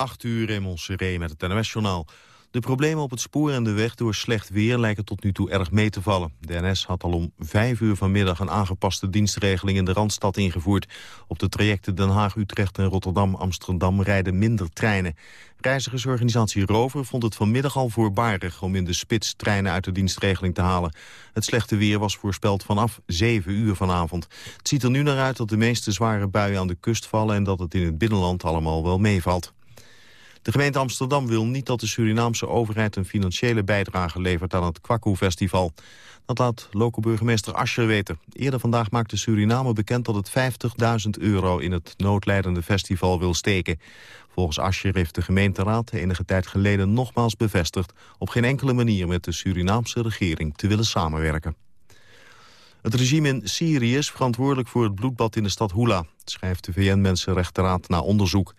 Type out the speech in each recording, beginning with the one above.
8 uur in Montserrat met het NOS-journaal. De problemen op het spoor en de weg door slecht weer lijken tot nu toe erg mee te vallen. De NS had al om 5 uur vanmiddag een aangepaste dienstregeling in de Randstad ingevoerd. Op de trajecten Den Haag, Utrecht en Rotterdam-Amsterdam rijden minder treinen. Reizigersorganisatie Rover vond het vanmiddag al voorbarig om in de spits treinen uit de dienstregeling te halen. Het slechte weer was voorspeld vanaf 7 uur vanavond. Het ziet er nu naar uit dat de meeste zware buien aan de kust vallen en dat het in het binnenland allemaal wel meevalt. De gemeente Amsterdam wil niet dat de Surinaamse overheid een financiële bijdrage levert aan het Kwaku-festival. Dat laat lokale burgemeester Ascher weten. Eerder vandaag maakte Suriname bekend dat het 50.000 euro in het noodlijdende festival wil steken. Volgens Ascher heeft de gemeenteraad enige tijd geleden nogmaals bevestigd op geen enkele manier met de Surinaamse regering te willen samenwerken. Het regime in Syrië is verantwoordelijk voor het bloedbad in de stad Hula, schrijft de VN-Mensenrechtenraad na onderzoek.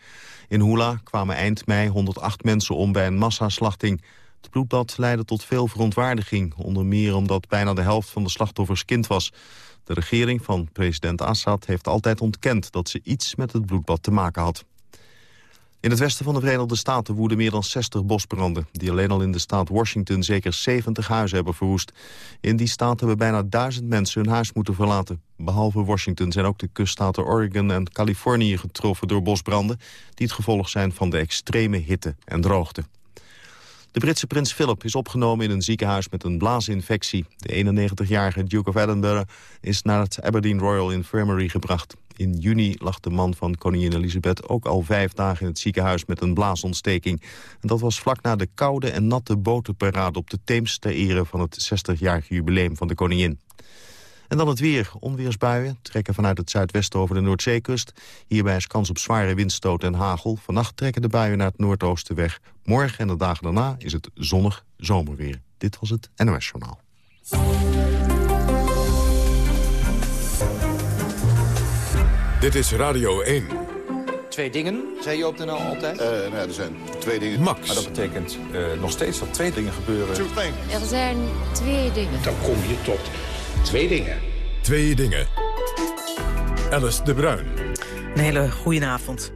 In Hula kwamen eind mei 108 mensen om bij een massaslachting. Het bloedbad leidde tot veel verontwaardiging, onder meer omdat bijna de helft van de slachtoffers kind was. De regering van president Assad heeft altijd ontkend dat ze iets met het bloedbad te maken had. In het westen van de Verenigde Staten woeden meer dan 60 bosbranden... die alleen al in de staat Washington zeker 70 huizen hebben verwoest. In die staat hebben bijna duizend mensen hun huis moeten verlaten. Behalve Washington zijn ook de kuststaten Oregon en Californië getroffen door bosbranden... die het gevolg zijn van de extreme hitte en droogte. De Britse prins Philip is opgenomen in een ziekenhuis met een blaasinfectie. De 91-jarige Duke of Edinburgh is naar het Aberdeen Royal Infirmary gebracht. In juni lag de man van koningin Elisabeth ook al vijf dagen in het ziekenhuis met een blaasontsteking. En dat was vlak na de koude en natte botenparade op de Theems ter ere van het 60-jarig jubileum van de koningin. En dan het weer. Onweersbuien trekken vanuit het zuidwesten over de Noordzeekust. Hierbij is kans op zware windstoot en hagel. Vannacht trekken de buien naar het noordoosten weg. Morgen en de dagen daarna is het zonnig zomerweer. Dit was het NOS Journaal. Dit is Radio 1. Twee dingen, zei je op de NL altijd? Uh, nou, er zijn twee dingen. Max. Maar dat betekent uh, nog steeds dat twee dingen gebeuren. Er zijn twee dingen. Dan kom je tot twee dingen. Twee dingen. Alice de Bruin. Een hele goedenavond.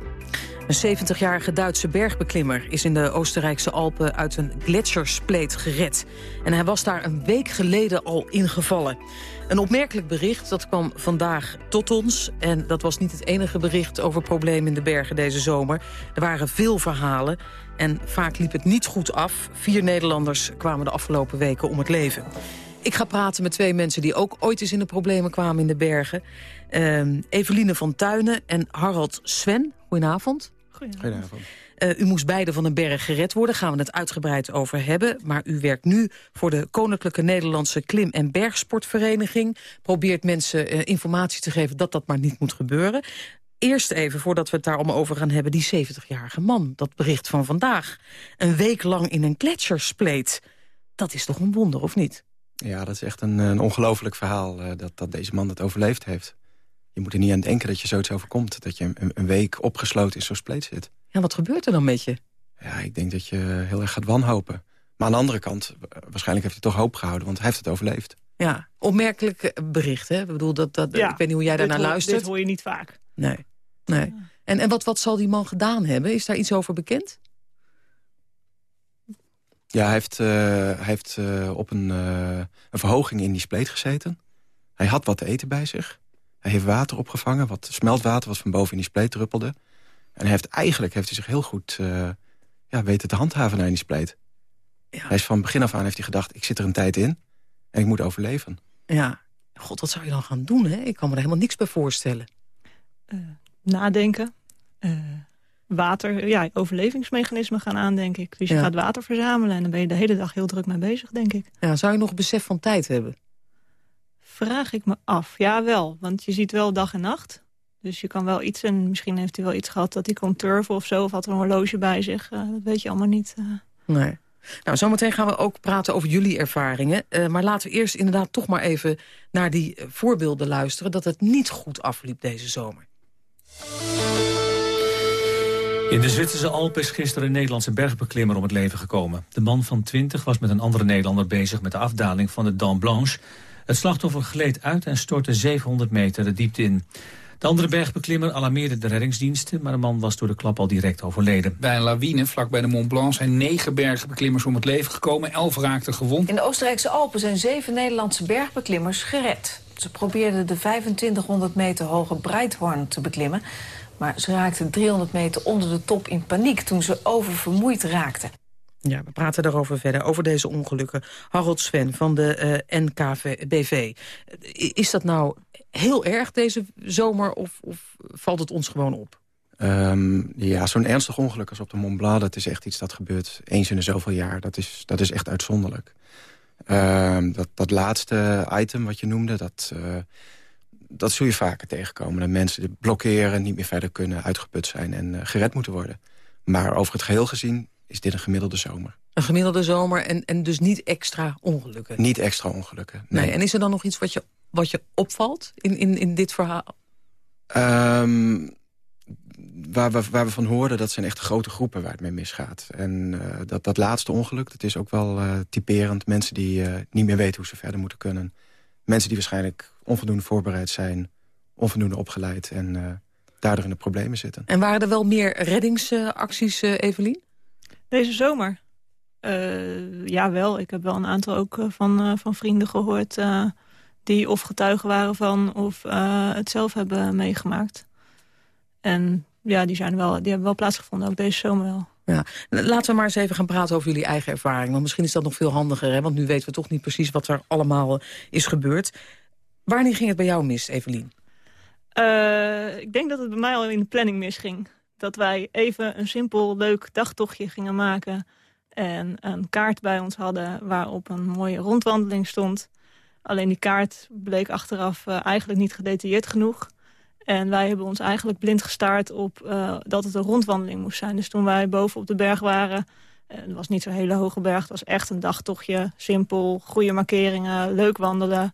Een 70-jarige Duitse bergbeklimmer is in de Oostenrijkse Alpen uit een gletsjerspleet gered. En hij was daar een week geleden al ingevallen. Een opmerkelijk bericht, dat kwam vandaag tot ons. En dat was niet het enige bericht over problemen in de bergen deze zomer. Er waren veel verhalen en vaak liep het niet goed af. Vier Nederlanders kwamen de afgelopen weken om het leven. Ik ga praten met twee mensen die ook ooit eens in de problemen kwamen in de bergen. Uh, Eveline van Tuinen en Harald Sven. Goedenavond. Goedenavond. Uh, u moest beide van een berg gered worden, gaan we het uitgebreid over hebben. Maar u werkt nu voor de Koninklijke Nederlandse Klim- en Bergsportvereniging. Probeert mensen uh, informatie te geven dat dat maar niet moet gebeuren. Eerst even, voordat we het daar allemaal over gaan hebben... die 70-jarige man, dat bericht van vandaag. Een week lang in een gletsjerspleet. Dat is toch een wonder, of niet? Ja, dat is echt een, een ongelooflijk verhaal uh, dat, dat deze man dat overleefd heeft. Je moet er niet aan denken dat je zoiets overkomt. Dat je een, een week opgesloten in zo'n spleet zit. Ja, wat gebeurt er dan met je? Ja, ik denk dat je heel erg gaat wanhopen. Maar aan de andere kant, waarschijnlijk heeft hij toch hoop gehouden... want hij heeft het overleefd. Ja, opmerkelijk bericht, hè? Ik bedoel, dat, dat, ja, ik weet niet hoe jij daarnaar luistert. Dit hoor je niet vaak. Nee, nee. Ja. En, en wat, wat zal die man gedaan hebben? Is daar iets over bekend? Ja, hij heeft, uh, hij heeft uh, op een, uh, een verhoging in die spleet gezeten. Hij had wat te eten bij zich. Hij heeft water opgevangen, wat smeltwater wat van boven in die spleet druppelde. En hij heeft, eigenlijk heeft hij zich heel goed ja, weten te handhaven naar die spleet. Ja. Hij is van begin af aan heeft hij gedacht, ik zit er een tijd in en ik moet overleven. Ja, god, wat zou je dan gaan doen, hè? Ik kan me er helemaal niks bij voorstellen. nadenken, water, ja, overlevingsmechanismen gaan aan, denk ik. Dus je Ja. gaat water verzamelen en dan ben je de hele dag heel druk mee bezig, denk ik. Ja, zou je nog besef van tijd hebben? Vraag ik me af. Ja, wel. Want je ziet wel dag en nacht. Dus je kan wel iets, en misschien heeft hij wel iets gehad dat hij kon turven of zo. Of had er een horloge bij zich. Eh, dat weet je allemaal niet. eh. Nee. Nou, zometeen gaan we ook praten over jullie ervaringen. Eh, maar laten we eerst inderdaad toch maar even naar die voorbeelden luisteren... dat het niet goed afliep deze zomer. In de Zwitserse Alpen is gisteren een Nederlandse bergbeklimmer om het leven gekomen. De man van 20 was met een andere Nederlander bezig met de afdaling van de Dent Blanche. Het slachtoffer gleed uit en stortte 700 meter de diepte in. De andere bergbeklimmer alarmeerde de reddingsdiensten... maar de man was door de klap al direct overleden. Bij een lawine vlak bij de Mont Blanc zijn negen bergbeklimmers om het leven gekomen. Elf raakten gewond. In de Oostenrijkse Alpen zijn zeven Nederlandse bergbeklimmers gered. Ze probeerden de 2500 meter hoge Breithorn te beklimmen... maar ze raakten 300 meter onder de top in paniek toen ze oververmoeid raakten. Ja, we praten daarover verder, over deze ongelukken. Harold Sven van de uh, eh, NKBV. Is dat nou heel erg deze zomer of, of valt het ons gewoon op? Um, ja, zo'n ernstig ongeluk als op de Mont Blanc... dat is echt iets dat gebeurt eens in de zoveel jaar. Dat is, dat is echt uitzonderlijk. Um, dat, dat laatste item wat je noemde, dat, uh, dat zul je vaker tegenkomen. Dat mensen blokkeren, niet meer verder kunnen, uitgeput zijn en uh, gered moeten worden. Maar over het geheel gezien is dit een gemiddelde zomer. Een gemiddelde zomer en, en dus niet extra ongelukken? Niet extra ongelukken, nee. nee. En is er dan nog iets wat je, wat je opvalt in, in, in dit verhaal? Um, waar, we, waar we van hoorden, dat zijn echt grote groepen waar het mee misgaat. En uh, dat, dat laatste ongeluk, dat is ook wel uh, typerend. Mensen die uh, niet meer weten hoe ze verder moeten kunnen. Mensen die waarschijnlijk onvoldoende voorbereid zijn, onvoldoende opgeleid... en daardoor in de problemen zitten. En waren er wel meer reddingsacties, Evelien? Deze zomer? Uh, ja, wel. Ik heb wel een aantal ook van, uh, van vrienden gehoord... die of getuigen waren van of het zelf hebben meegemaakt. En ja, die, zijn wel, die hebben wel plaatsgevonden, ook deze zomer wel. Ja. Laten we maar eens even gaan praten over jullie eigen ervaring. Want misschien is dat nog veel handiger, hè? want nu weten we toch niet precies wat er allemaal is gebeurd. Wanneer ging het bij jou mis, Evelien? ik denk dat het bij mij al in de planning misging dat wij even een simpel leuk dagtochtje gingen maken. En een kaart bij ons hadden waarop een mooie rondwandeling stond. Alleen die kaart bleek achteraf uh, eigenlijk niet gedetailleerd genoeg. En wij hebben ons eigenlijk blind gestaard op uh, dat het een rondwandeling moest zijn. Dus toen wij boven op de berg waren... Uh, het was niet zo'n hele hoge berg, het was echt een dagtochtje. Simpel, goede markeringen, leuk wandelen.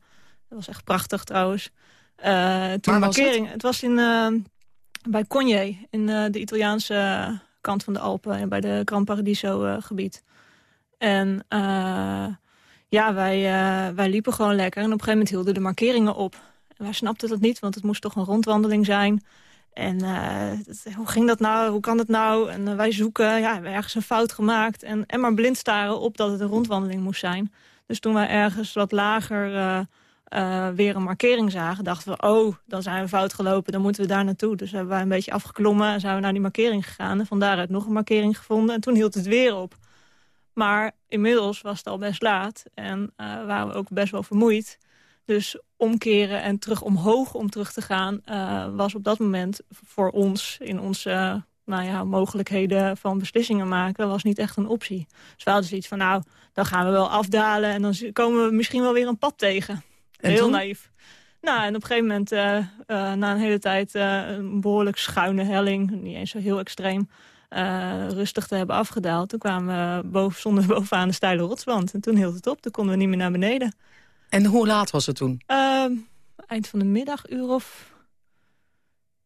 Dat was echt prachtig trouwens. toen markering, het? het? was in bij Cogne, in de Italiaanse kant van de Alpen... bij de Gran Paradiso gebied. En ja, wij, wij liepen gewoon lekker. En op een gegeven moment hielden de markeringen op. En wij snapten dat niet, want het moest toch een rondwandeling zijn. En hoe ging dat nou? Hoe kan dat nou? En wij zoeken, ja, we hebben ergens een fout gemaakt. En, en maar blind staren op dat het een rondwandeling moest zijn. Dus toen wij ergens wat lager weer een markering zagen, dachten we... oh, dan zijn we fout gelopen, dan moeten we daar naartoe. Dus hebben wij een beetje afgeklommen en zijn we naar die markering gegaan. En van daaruit nog een markering gevonden. En toen hield het weer op. Maar inmiddels was het al best laat en uh, waren we ook best wel vermoeid. Dus omkeren en terug omhoog om terug te gaan... Uh, was op dat moment voor ons in onze nou ja, mogelijkheden van beslissingen maken... was niet echt een optie. Dus we hadden zoiets van, nou, dan gaan we wel afdalen... en dan komen we misschien wel weer een pad tegen. Heel naïef. Nou, en op een gegeven moment, uh, uh, na een hele tijd, een behoorlijk schuine helling, niet eens zo heel extreem, rustig te hebben afgedaald. Toen kwamen we boven, we bovenaan de steile rotswand. En toen hield het op, toen konden we niet meer naar beneden. En hoe laat was het toen? Ehm, eind van de middag, uur of...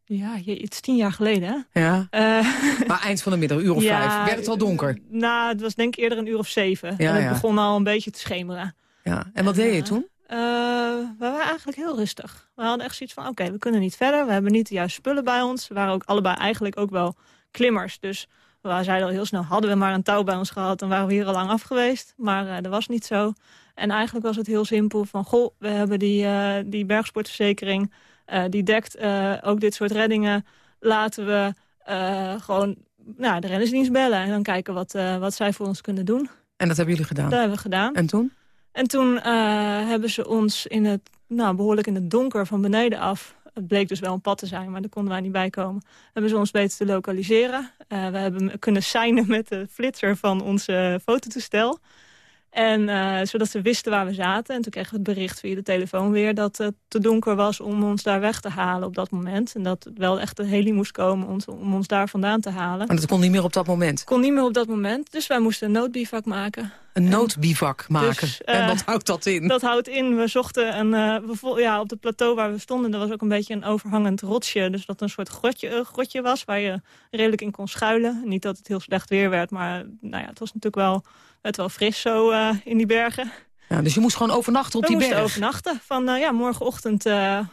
Ja, het is tien jaar geleden, hè? Ja. maar eind van de middag, uur of vijf. Werd het al donker? Nou, het was denk ik eerder een uur of zeven. Ja, en het ja. begon al een beetje te schemeren. Ja. En wat deed je toen? Uh, we waren eigenlijk heel rustig. We hadden echt zoiets van, oké, we kunnen niet verder. We hebben niet de juiste spullen bij ons. We waren ook allebei eigenlijk ook wel klimmers. Dus we zeiden al heel snel, hadden we maar een touw bij ons gehad... dan waren we hier al lang af geweest. Maar uh, dat was niet zo. En eigenlijk was het heel simpel van, goh, we hebben die, uh, die bergsportverzekering... die dekt ook dit soort reddingen. Laten we gewoon nou, de rennersdienst bellen... en dan kijken wat, wat zij voor ons kunnen doen. En dat hebben jullie gedaan? Dat hebben we gedaan. En toen? En toen hebben ze ons in het, nou, behoorlijk in het donker van beneden af... het bleek dus wel een pad te zijn, maar daar konden wij niet bij komen... hebben ze ons beter te lokaliseren. Uh, we hebben kunnen signen met de flitser van onze fototoestel... En uh, zodat ze wisten waar we zaten. En toen kregen we het bericht via de telefoon weer dat het te donker was om ons daar weg te halen op dat moment. En dat het wel echt een heli moest komen om, om ons daar vandaan te halen. Maar dat kon niet meer op dat moment? Kon niet meer op dat moment. Dus wij moesten een noodbivak maken. Een noodbivak maken? Dus, uh, en wat houdt dat in? Dat houdt in, we zochten een, uh, we, ja, op het plateau waar we stonden, er was ook een beetje een overhangend rotsje. Dus dat een soort grotje, grotje was waar je redelijk in kon schuilen. Niet dat het heel slecht weer werd, maar nou ja, het was natuurlijk wel het wel fris zo uh, in die bergen. Ja, dus je moest gewoon overnachten op We die moesten berg? overnachten. Van ja, morgenochtend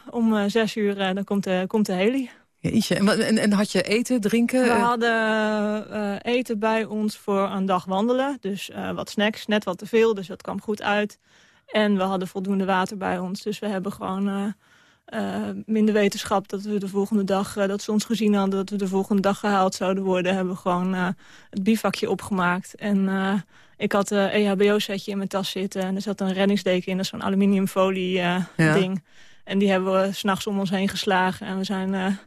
om zes uur dan komt, de, komt de heli. Jeetje. En, en, en, had je eten, drinken? We hadden eten bij ons voor een dag wandelen. Dus wat snacks, net wat te veel, dus dat kwam goed uit. En we hadden voldoende water bij ons. Dus we hebben gewoon uh, minder wetenschap dat we de volgende dag, dat ze ons gezien hadden dat we de volgende dag gehaald zouden worden, hebben we gewoon het bivakje opgemaakt. En ik had een EHBO-setje in mijn tas zitten en er zat een reddingsdeken in, dat is zo'n aluminiumfolie ja. ding. En die hebben we s'nachts om ons heen geslagen en we zijn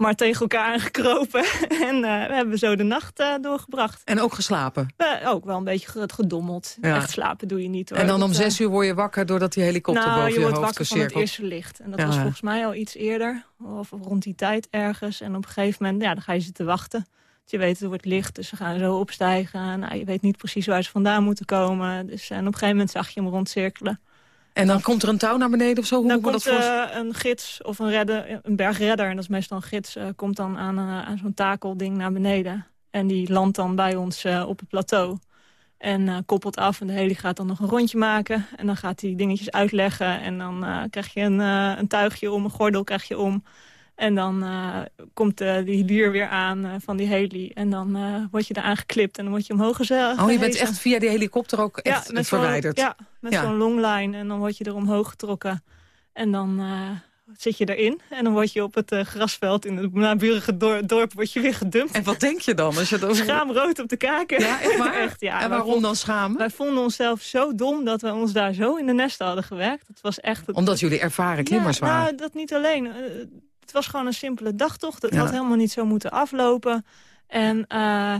maar tegen elkaar aangekropen. en uh, we hebben zo de nacht uh, doorgebracht. En ook geslapen? Ook wel een beetje gedommeld. Ja. Echt slapen doe je niet hoor. En dan om zes uur word je wakker doordat die helikopter nou, boven je, je hoofd wordt wakker van het eerste licht. En dat ja. was volgens mij al iets eerder. Of rond die tijd ergens. En op een gegeven moment, ja, dan ga je zitten wachten. Je weet, het wordt licht, dus ze gaan zo opstijgen. Nou, je weet niet precies waar ze vandaan moeten komen. Dus, en op een gegeven moment zag je hem rondcirkelen. En dan komt er een touw naar beneden of zo? Hoe dan komt dat uh, een gids of een, redder, een bergredder, en dat is meestal een gids... Uh, komt dan aan, uh, aan zo'n takelding naar beneden. En die landt dan bij ons op het plateau. En koppelt af en de heli gaat dan nog een rondje maken. En dan gaat hij dingetjes uitleggen. En dan krijg je een, een tuigje om, een gordel krijg je om... En dan uh, komt uh, die dier weer aan uh, van die heli. En dan word je eraan geklipt en dan word je omhoog gezet. Oh, je bent echt via die helikopter ook echt ja, met verwijderd? Ja, met ja. zo'n longline. En dan word je er omhoog getrokken. En dan zit je erin. En dan word je op het grasveld in het naburige dorp, dorp word je weer gedumpt. En wat denk je dan? Als je het over... Schaamrood op de kaken. Ja, echt waar? echt, ja. En waarom dan schaam? Wij vonden onszelf zo dom dat we ons daar zo in de nesten hadden gewerkt. Het was echt... Het, Omdat jullie ervaren klimmers ja, waren? Nou, dat niet alleen het was gewoon een simpele dagtocht. Het Ja. had helemaal niet zo moeten aflopen. En uh,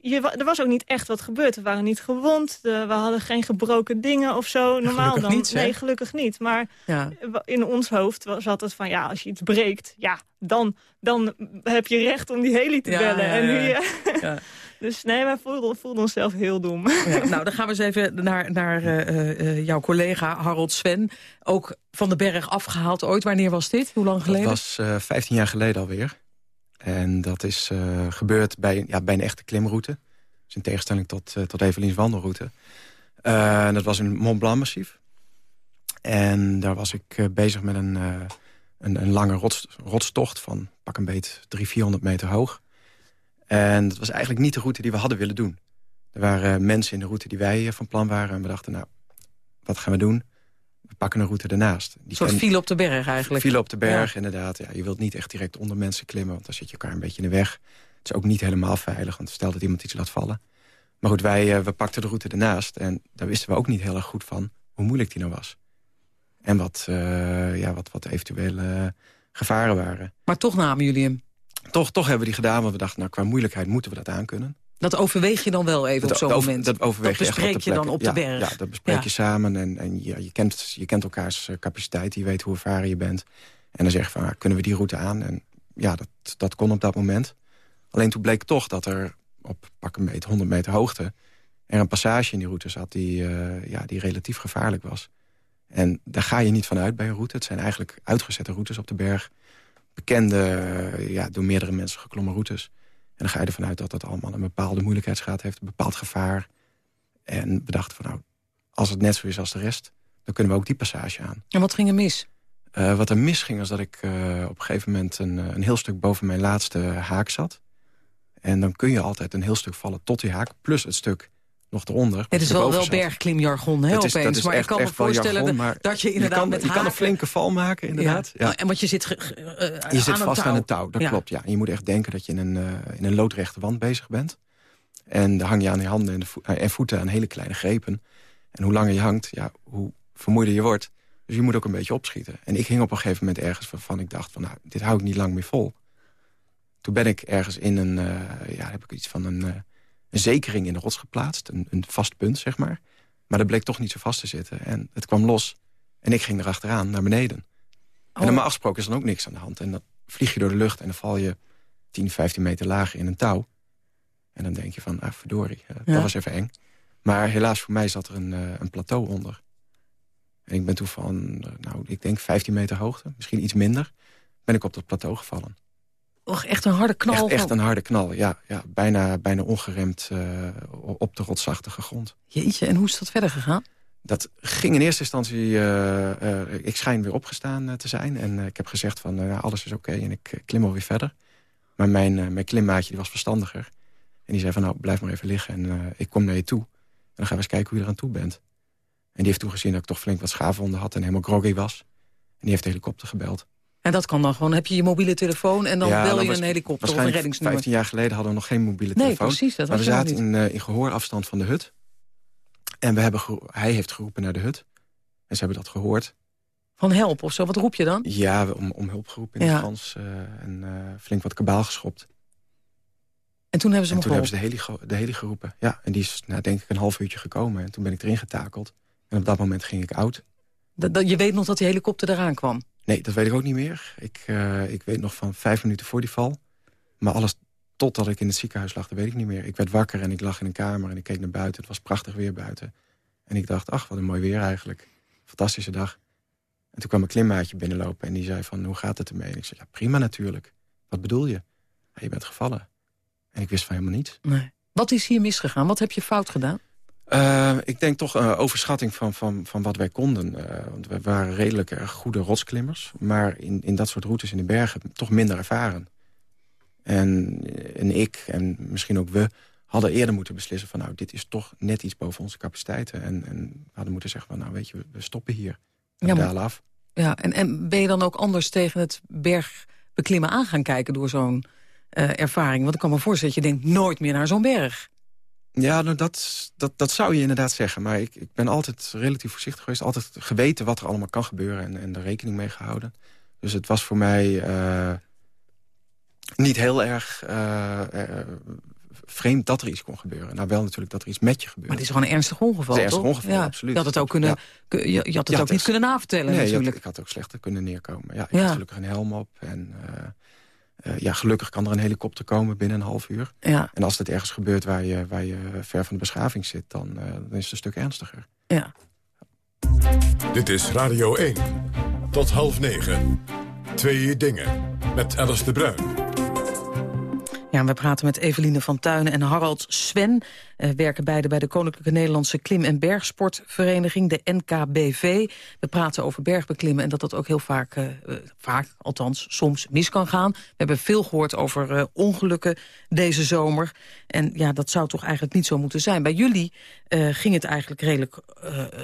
je, er was ook niet echt wat gebeurd. We waren niet gewond. De, we hadden geen gebroken dingen of zo. Normaal gelukkig dan. niet, nee, gelukkig niet. Maar Ja. in ons hoofd zat het van... ja, als je iets breekt, ja, dan, dan heb je recht om die heli te Ja, bellen. ja, en nu, ja. ja. Ja. Dus nee, wij voelden, voelden onszelf heel dom. Ja, nou, dan gaan we eens even naar, naar eh, eh, jouw collega Harold Sven. Ook van de berg afgehaald ooit. Wanneer was dit? Hoe lang Dat geleden? was eh 15 jaar geleden alweer. En dat is eh, gebeurd bij, ja, bij een echte klimroute. Dus in tegenstelling tot, eh tot Evelien's wandelroute. Eh, en dat was een Mont Blanc massief. En daar was ik eh, bezig met een, eh, een, een lange rots, rotstocht van pak een beet 300, 400 meter hoog. En dat was eigenlijk niet de route die we hadden willen doen. Er waren eh, mensen in de route die wij eh, van plan waren. En we dachten, nou, wat gaan we doen? We pakken een route ernaast. Die Een soort ken- file op de berg eigenlijk. File op de berg, inderdaad. Ja, je wilt niet echt direct onder mensen klimmen, want dan zit je elkaar een beetje in de weg. Het is ook niet helemaal veilig, want stel dat iemand iets laat vallen. Maar goed, wij eh, we pakten de route ernaast en daar wisten we ook niet heel erg goed van hoe moeilijk die nou was. En wat, ja, wat, wat eventuele gevaren waren. Maar toch namen jullie hem. Toch, toch hebben we die gedaan, want we dachten, nou, qua moeilijkheid moeten we dat aankunnen. Dat overweeg je dan wel even op zo'n over- moment. Dat overweeg Dat bespreek je dan op de berg. Ja, dat bespreek Ja. je samen en, en ja, je, kent, je kent elkaars eh, capaciteit. Je weet hoe ervaren je bent. En dan zeg je van, ah, kunnen we die route aan? En ja, dat, dat kon op dat moment. Alleen toen bleek toch dat er op pak een meter, 100 meter hoogte... er een passage in die route zat die, eh, ja, die relatief gevaarlijk was. En daar ga je niet van uit bij een route. Het zijn eigenlijk uitgezette routes op de berg. Bekende, eh, ja, door meerdere mensen geklommen routes. En dan ga je ervan uit dat dat allemaal een bepaalde moeilijkheidsgraad heeft. Een bepaald gevaar. En we dachten van nou, als het net zo is als de rest... dan kunnen we ook die passage aan. En wat ging er mis? Eh, wat er misging was dat ik eh, op een gegeven moment... Een, een heel stuk boven mijn laatste haak zat. En dan kun je altijd een heel stuk vallen tot die haak... plus het stuk nog eronder. Het is wel, wel bergklimjargon, hè, Dat is- dat opeens. is maar echt- ik kan me voorstellen jargon, dat je inderdaad je kan, met je kan een flinke val maken, inderdaad. Ja. En want je zit eh, Je zit vast touw. aan een touw, dat Ja. klopt. Ja. En je moet echt denken dat je in een, eh, in een loodrechte wand bezig bent. En dan hang je aan je handen en, de vo- eh, en voeten aan hele kleine grepen. En hoe langer je hangt, ja, hoe vermoeider je wordt. Dus je moet ook een beetje opschieten. En ik hing op een gegeven moment ergens waarvan ik dacht... van, nou, dit hou ik niet lang meer vol. Toen ben ik ergens in een... ja, heb ik iets van een, een zekering in de rots geplaatst. Een, een vast punt, zeg maar. Maar dat bleek toch niet zo vast te zitten. En het kwam los. En ik ging erachteraan, naar beneden. En Oh. normaal gesproken is dan ook niks aan de hand. En dan vlieg je door de lucht en dan val je 10, 15 meter lager in een touw. En dan denk je van, ah, verdorie, eh, Ja. dat was even eng. Maar helaas voor mij zat er een, eh, een plateau onder. En ik ben toen van, eh, nou, ik denk 15 meter hoogte, misschien iets minder... ben ik op dat plateau gevallen. Och, echt een harde knal. Echt, een harde knal, ja. ja bijna, bijna ongeremd eh, op de rotsachtige grond. Jeetje, en hoe is dat verder gegaan? Dat ging in eerste instantie... ik schijn weer opgestaan te zijn. En ik heb gezegd van alles is oké en ik klim alweer verder. Maar mijn, mijn klimmaatje die was verstandiger. En die zei van nou, blijf maar even liggen en ik kom naar je toe. En dan gaan we eens kijken hoe je eraan toe bent. En die heeft toen gezien dat ik toch flink wat schaafwonden had en helemaal groggy was. En die heeft de helikopter gebeld. En dat kan dan gewoon. Heb je je mobiele telefoon en dan bel je een helikopter of een reddingsnummer. 15 jaar geleden hadden we nog geen mobiele telefoon. Nee, precies. Dat maar we zaten in, uh, in gehoorafstand van de hut. En we hebben hij heeft geroepen naar de hut. En ze hebben dat gehoord. Van help of zo? Wat roep je dan? Ja, om, om hulp geroepen in ja. het Frans. Uh, en uh, flink wat kabaal geschopt. En toen hebben ze en hem toen hebben ze de heli, de heli geroepen. Ja, en die is nou, denk ik een half uurtje gekomen. En toen ben ik erin getakeld. En op dat moment ging ik oud. je weet nog dat die helikopter eraan kwam? Nee, dat weet ik ook niet meer. Ik, uh, ik weet nog van vijf minuten voor die val. Maar alles totdat ik in het ziekenhuis lag, dat weet ik niet meer. Ik werd wakker en ik lag in een kamer en ik keek naar buiten. Het was prachtig weer buiten. En ik dacht, ach, wat een mooi weer eigenlijk. Fantastische dag. En toen kwam een klimmaatje binnenlopen en die zei van, hoe gaat het ermee? En ik zei, ja, prima natuurlijk. Wat bedoel je? Ja, je bent gevallen. En ik wist van helemaal niets. Nee. Wat is hier misgegaan? Wat heb je fout gedaan? Uh, ik denk toch een overschatting van, van, van wat wij konden. Uh, want we waren redelijk goede rotsklimmers. Maar in, in dat soort routes in de bergen toch minder ervaren. En, en ik, en misschien ook we, hadden eerder moeten beslissen van... nou, dit is toch net iets boven onze capaciteiten. En, en we hadden moeten zeggen van, nou, weet je, we stoppen hier. We ja, dalen af. Ja, en, en ben je dan ook anders tegen het bergbeklimmen aan gaan kijken... door zo'n ervaring? Want ik kan me voorstellen dat je denkt, nooit meer naar zo'n berg. Ja, nou, dat, dat, dat zou je inderdaad zeggen. Maar ik, ik ben altijd relatief voorzichtig geweest. Altijd geweten wat er allemaal kan gebeuren en, en er rekening mee gehouden. Dus het was voor mij uh, niet heel erg uh, uh, vreemd dat er iets kon gebeuren. Nou, wel natuurlijk dat er iets met je gebeurt. Maar het is gewoon een ernstig ongeval, Het is een ernstig ongeval, ja. absoluut. Je had het ook, kunnen, ja. je, je had het ja, ook niet kunnen navertellen, nee, natuurlijk. ik had ook slechter kunnen neerkomen. Ja, ik had gelukkig een helm op en... Uh, ja, gelukkig kan er een helikopter komen binnen een half uur. Ja. En als het ergens gebeurt waar je, waar je ver van de beschaving zit... dan, uh, dan is het een stuk ernstiger. Ja. Dit is Radio 1. Tot half negen. Twee dingen. Met Alice de Bruin. Ja, we praten met Eveline van Tuinen en Harald Sven. Uh, werken beide bij de Koninklijke Nederlandse Klim- en Bergsportvereniging, de NKBV. We praten over bergbeklimmen en dat dat ook heel vaak, uh, vaak althans soms mis kan gaan. We hebben veel gehoord over ongelukken deze zomer. En ja, dat zou toch eigenlijk niet zo moeten zijn. Bij jullie ging het eigenlijk redelijk,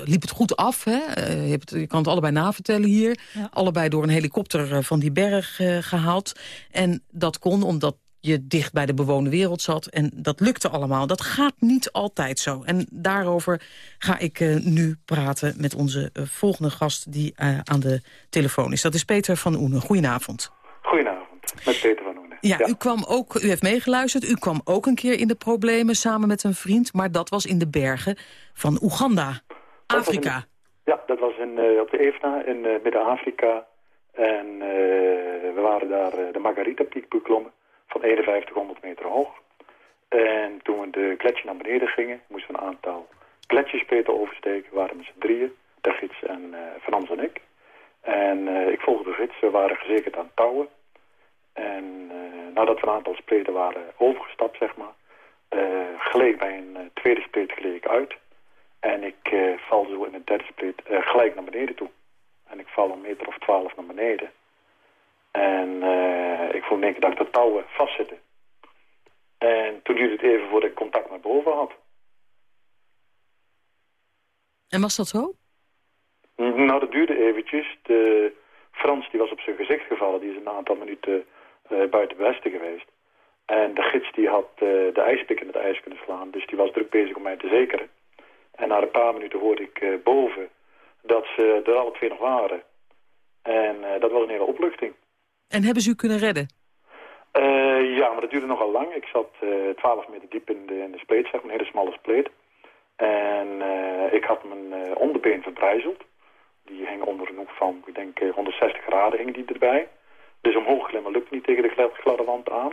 liep het goed af. Hè? je, hebt, je, kan het allebei navertellen hier. Ja. Allebei door een helikopter van die berg gehaald. En dat kon omdat je dicht bij de bewoonde wereld zat. En dat lukte allemaal. Dat gaat niet altijd zo. En daarover ga ik uh, nu praten met onze uh, volgende gast die uh, aan de telefoon is. Dat is Peter van Oene. Goedenavond. Goedenavond, met Peter van Oene. Ja, ja, U, kwam ook, u heeft meegeluisterd. U kwam ook een keer in de problemen samen met een vriend. Maar dat was in de bergen van Oeganda, Afrika. In, ja, dat was in, op de Eefna in Midden-Afrika. En we waren daar de Margarita-piek beklommen van 5100 meter hoog. En toen we de gletsjer naar beneden gingen, moesten we een aantal gletsjerspeten oversteken. Waren met z'n drieën, de gids en uh, Frans en ik. En uh, ik volgde de gids, we waren gezekerd aan touwen. En uh, nadat we een aantal spleten waren overgestapt, zeg maar, gleed bij een tweede spleet gleed ik uit. En ik val zo in het derde spleet gelijk naar beneden toe. En ik val een meter of twaalf naar beneden. En uh, ik voelde in één keer dat de touwen vastzitten. En toen duurde het even voordat ik contact met boven had. En was dat zo? Nou, dat duurde eventjes. De Frans die was op zijn gezicht gevallen. Die is een aantal minuten uh, buiten Westen geweest. En de gids die had uh, de ijspik in het ijs kunnen slaan. Dus die was druk bezig om mij te zekeren. En na een paar minuten hoorde ik boven dat ze er alle twee nog waren. En dat was een hele opluchting. En hebben ze u kunnen redden? Uh, ja, maar dat duurde nogal lang. Ik zat eh, 12 meter diep in de, in de spleet, zeg maar, een hele smalle spleet. En uh, ik had mijn onderbeen verbrijzeld. Die hing onder een hoek van, ik denk, 160 graden hing die erbij. Dus omhoog klimmen lukt niet tegen de gladde wand aan.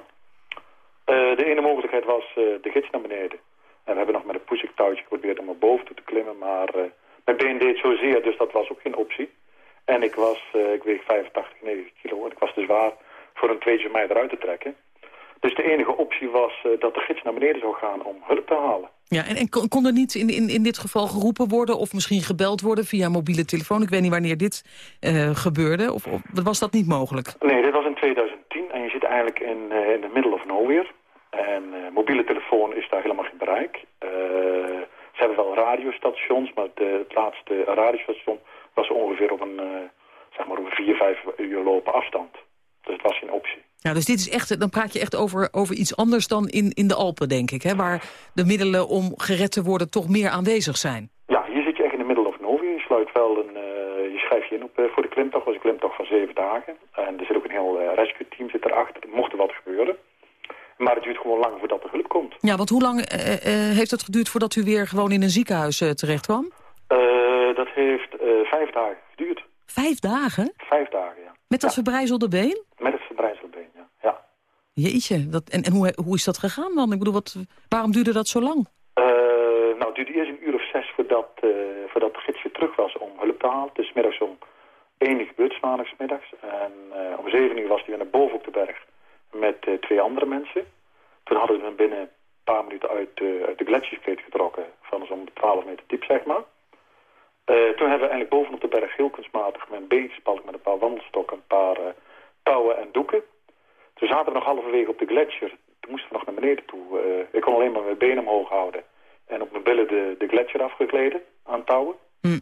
de ene mogelijkheid was de gids naar beneden. En we hebben nog met een push touwtje geprobeerd om naar boven toe te klimmen. Maar mijn been deed zozeer, dus dat was ook geen optie. En ik was, uh, ik weeg 85, 90 kilo en ik was te zwaar voor een tweetje mij eruit te trekken. Dus de enige optie was eh, dat de gids naar beneden zou gaan om hulp te halen. Ja, en, en kon, kon er niet in, in, in dit geval geroepen worden... of misschien gebeld worden via mobiele telefoon? Ik weet niet wanneer dit uh, gebeurde. Of, of, was dat niet mogelijk? Nee, dit was in 2010 en je zit eigenlijk in, uh, in the middle of nowhere. En mobiele telefoon is daar helemaal geen bereik. ze hebben wel radiostations, maar de, het laatste radiostation was ongeveer op een, zeg maar op een vier, vijf uur lopen afstand. Dus het was geen optie. Ja, dus dit is echt, dan praat je echt over, over iets anders dan in, in de Alpen, denk ik. Hè? Waar de middelen om gered te worden toch meer aanwezig zijn. Ja, hier zit je echt in de middle of nowhere. Je sluit wel een, uh, je schrijft je in op, uh, voor de klimtocht. was een klimtocht van zeven dagen. En er zit ook een heel uh, rescue team zit erachter. Mocht er wat gebeuren. Maar het duurt gewoon lang voordat er hulp komt. Ja, want hoe lang heeft het geduurd voordat u weer gewoon in een ziekenhuis terecht kwam? Dat heeft vijf dagen geduurd. Vijf dagen? Vijf dagen, ja. Met dat ja. verbrijzelde been? Met het verbrijzelde been, ja. ja. Jeetje, dat, en, en hoe, hoe is dat gegaan dan? Ik bedoel, wat, waarom duurde dat zo lang? Uh, nou, het duurde eerst een uur of zes voordat, voordat de gids weer terug was om hulp te halen. Dus middags om één uur gebeurt maandagsmiddags. En om zeven uur was hij weer naar boven op de berg met twee andere mensen. Toen hadden we hem binnen een paar minuten uit, uit de gletsjerspleet getrokken. Van zo'n 12 meter diep, zeg maar. Toen hebben we eigenlijk bovenop de berg heel kunstmatig met een beetspalk met een paar wandelstokken, een paar touwen en doeken. Toen zaten we nog halverwege op de gletsjer. Toen moesten we nog naar beneden toe. Uh, ik kon alleen maar mijn benen omhoog houden. En op mijn billen de, de gletsjer afgekleden aan touwen. Hm.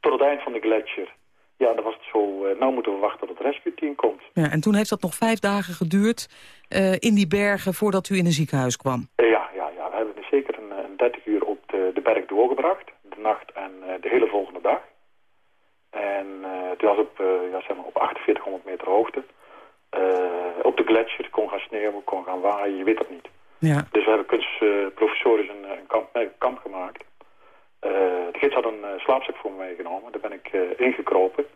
Tot het eind van de gletsjer. Ja, dan was het zo, nou moeten we wachten tot het rescue team komt. Ja, en toen heeft dat nog vijf dagen geduurd uh, in die bergen voordat u in een ziekenhuis kwam? ja, ja, ja. We hebben zeker een, een 30 uur op de, de berg doorgebracht. Nacht en de hele volgende dag. En het was op, ja, zeg maar op 4800 meter hoogte. Uh, op de gletsjer kon gaan sneeuwen, kon gaan waaien, je weet dat niet. Ja. Dus we hebben kunstprofessorisch uh, een, een, kamp, nee, een kamp gemaakt. Uh, de gids had een slaapzak voor me meegenomen, daar ben ik ingekropen.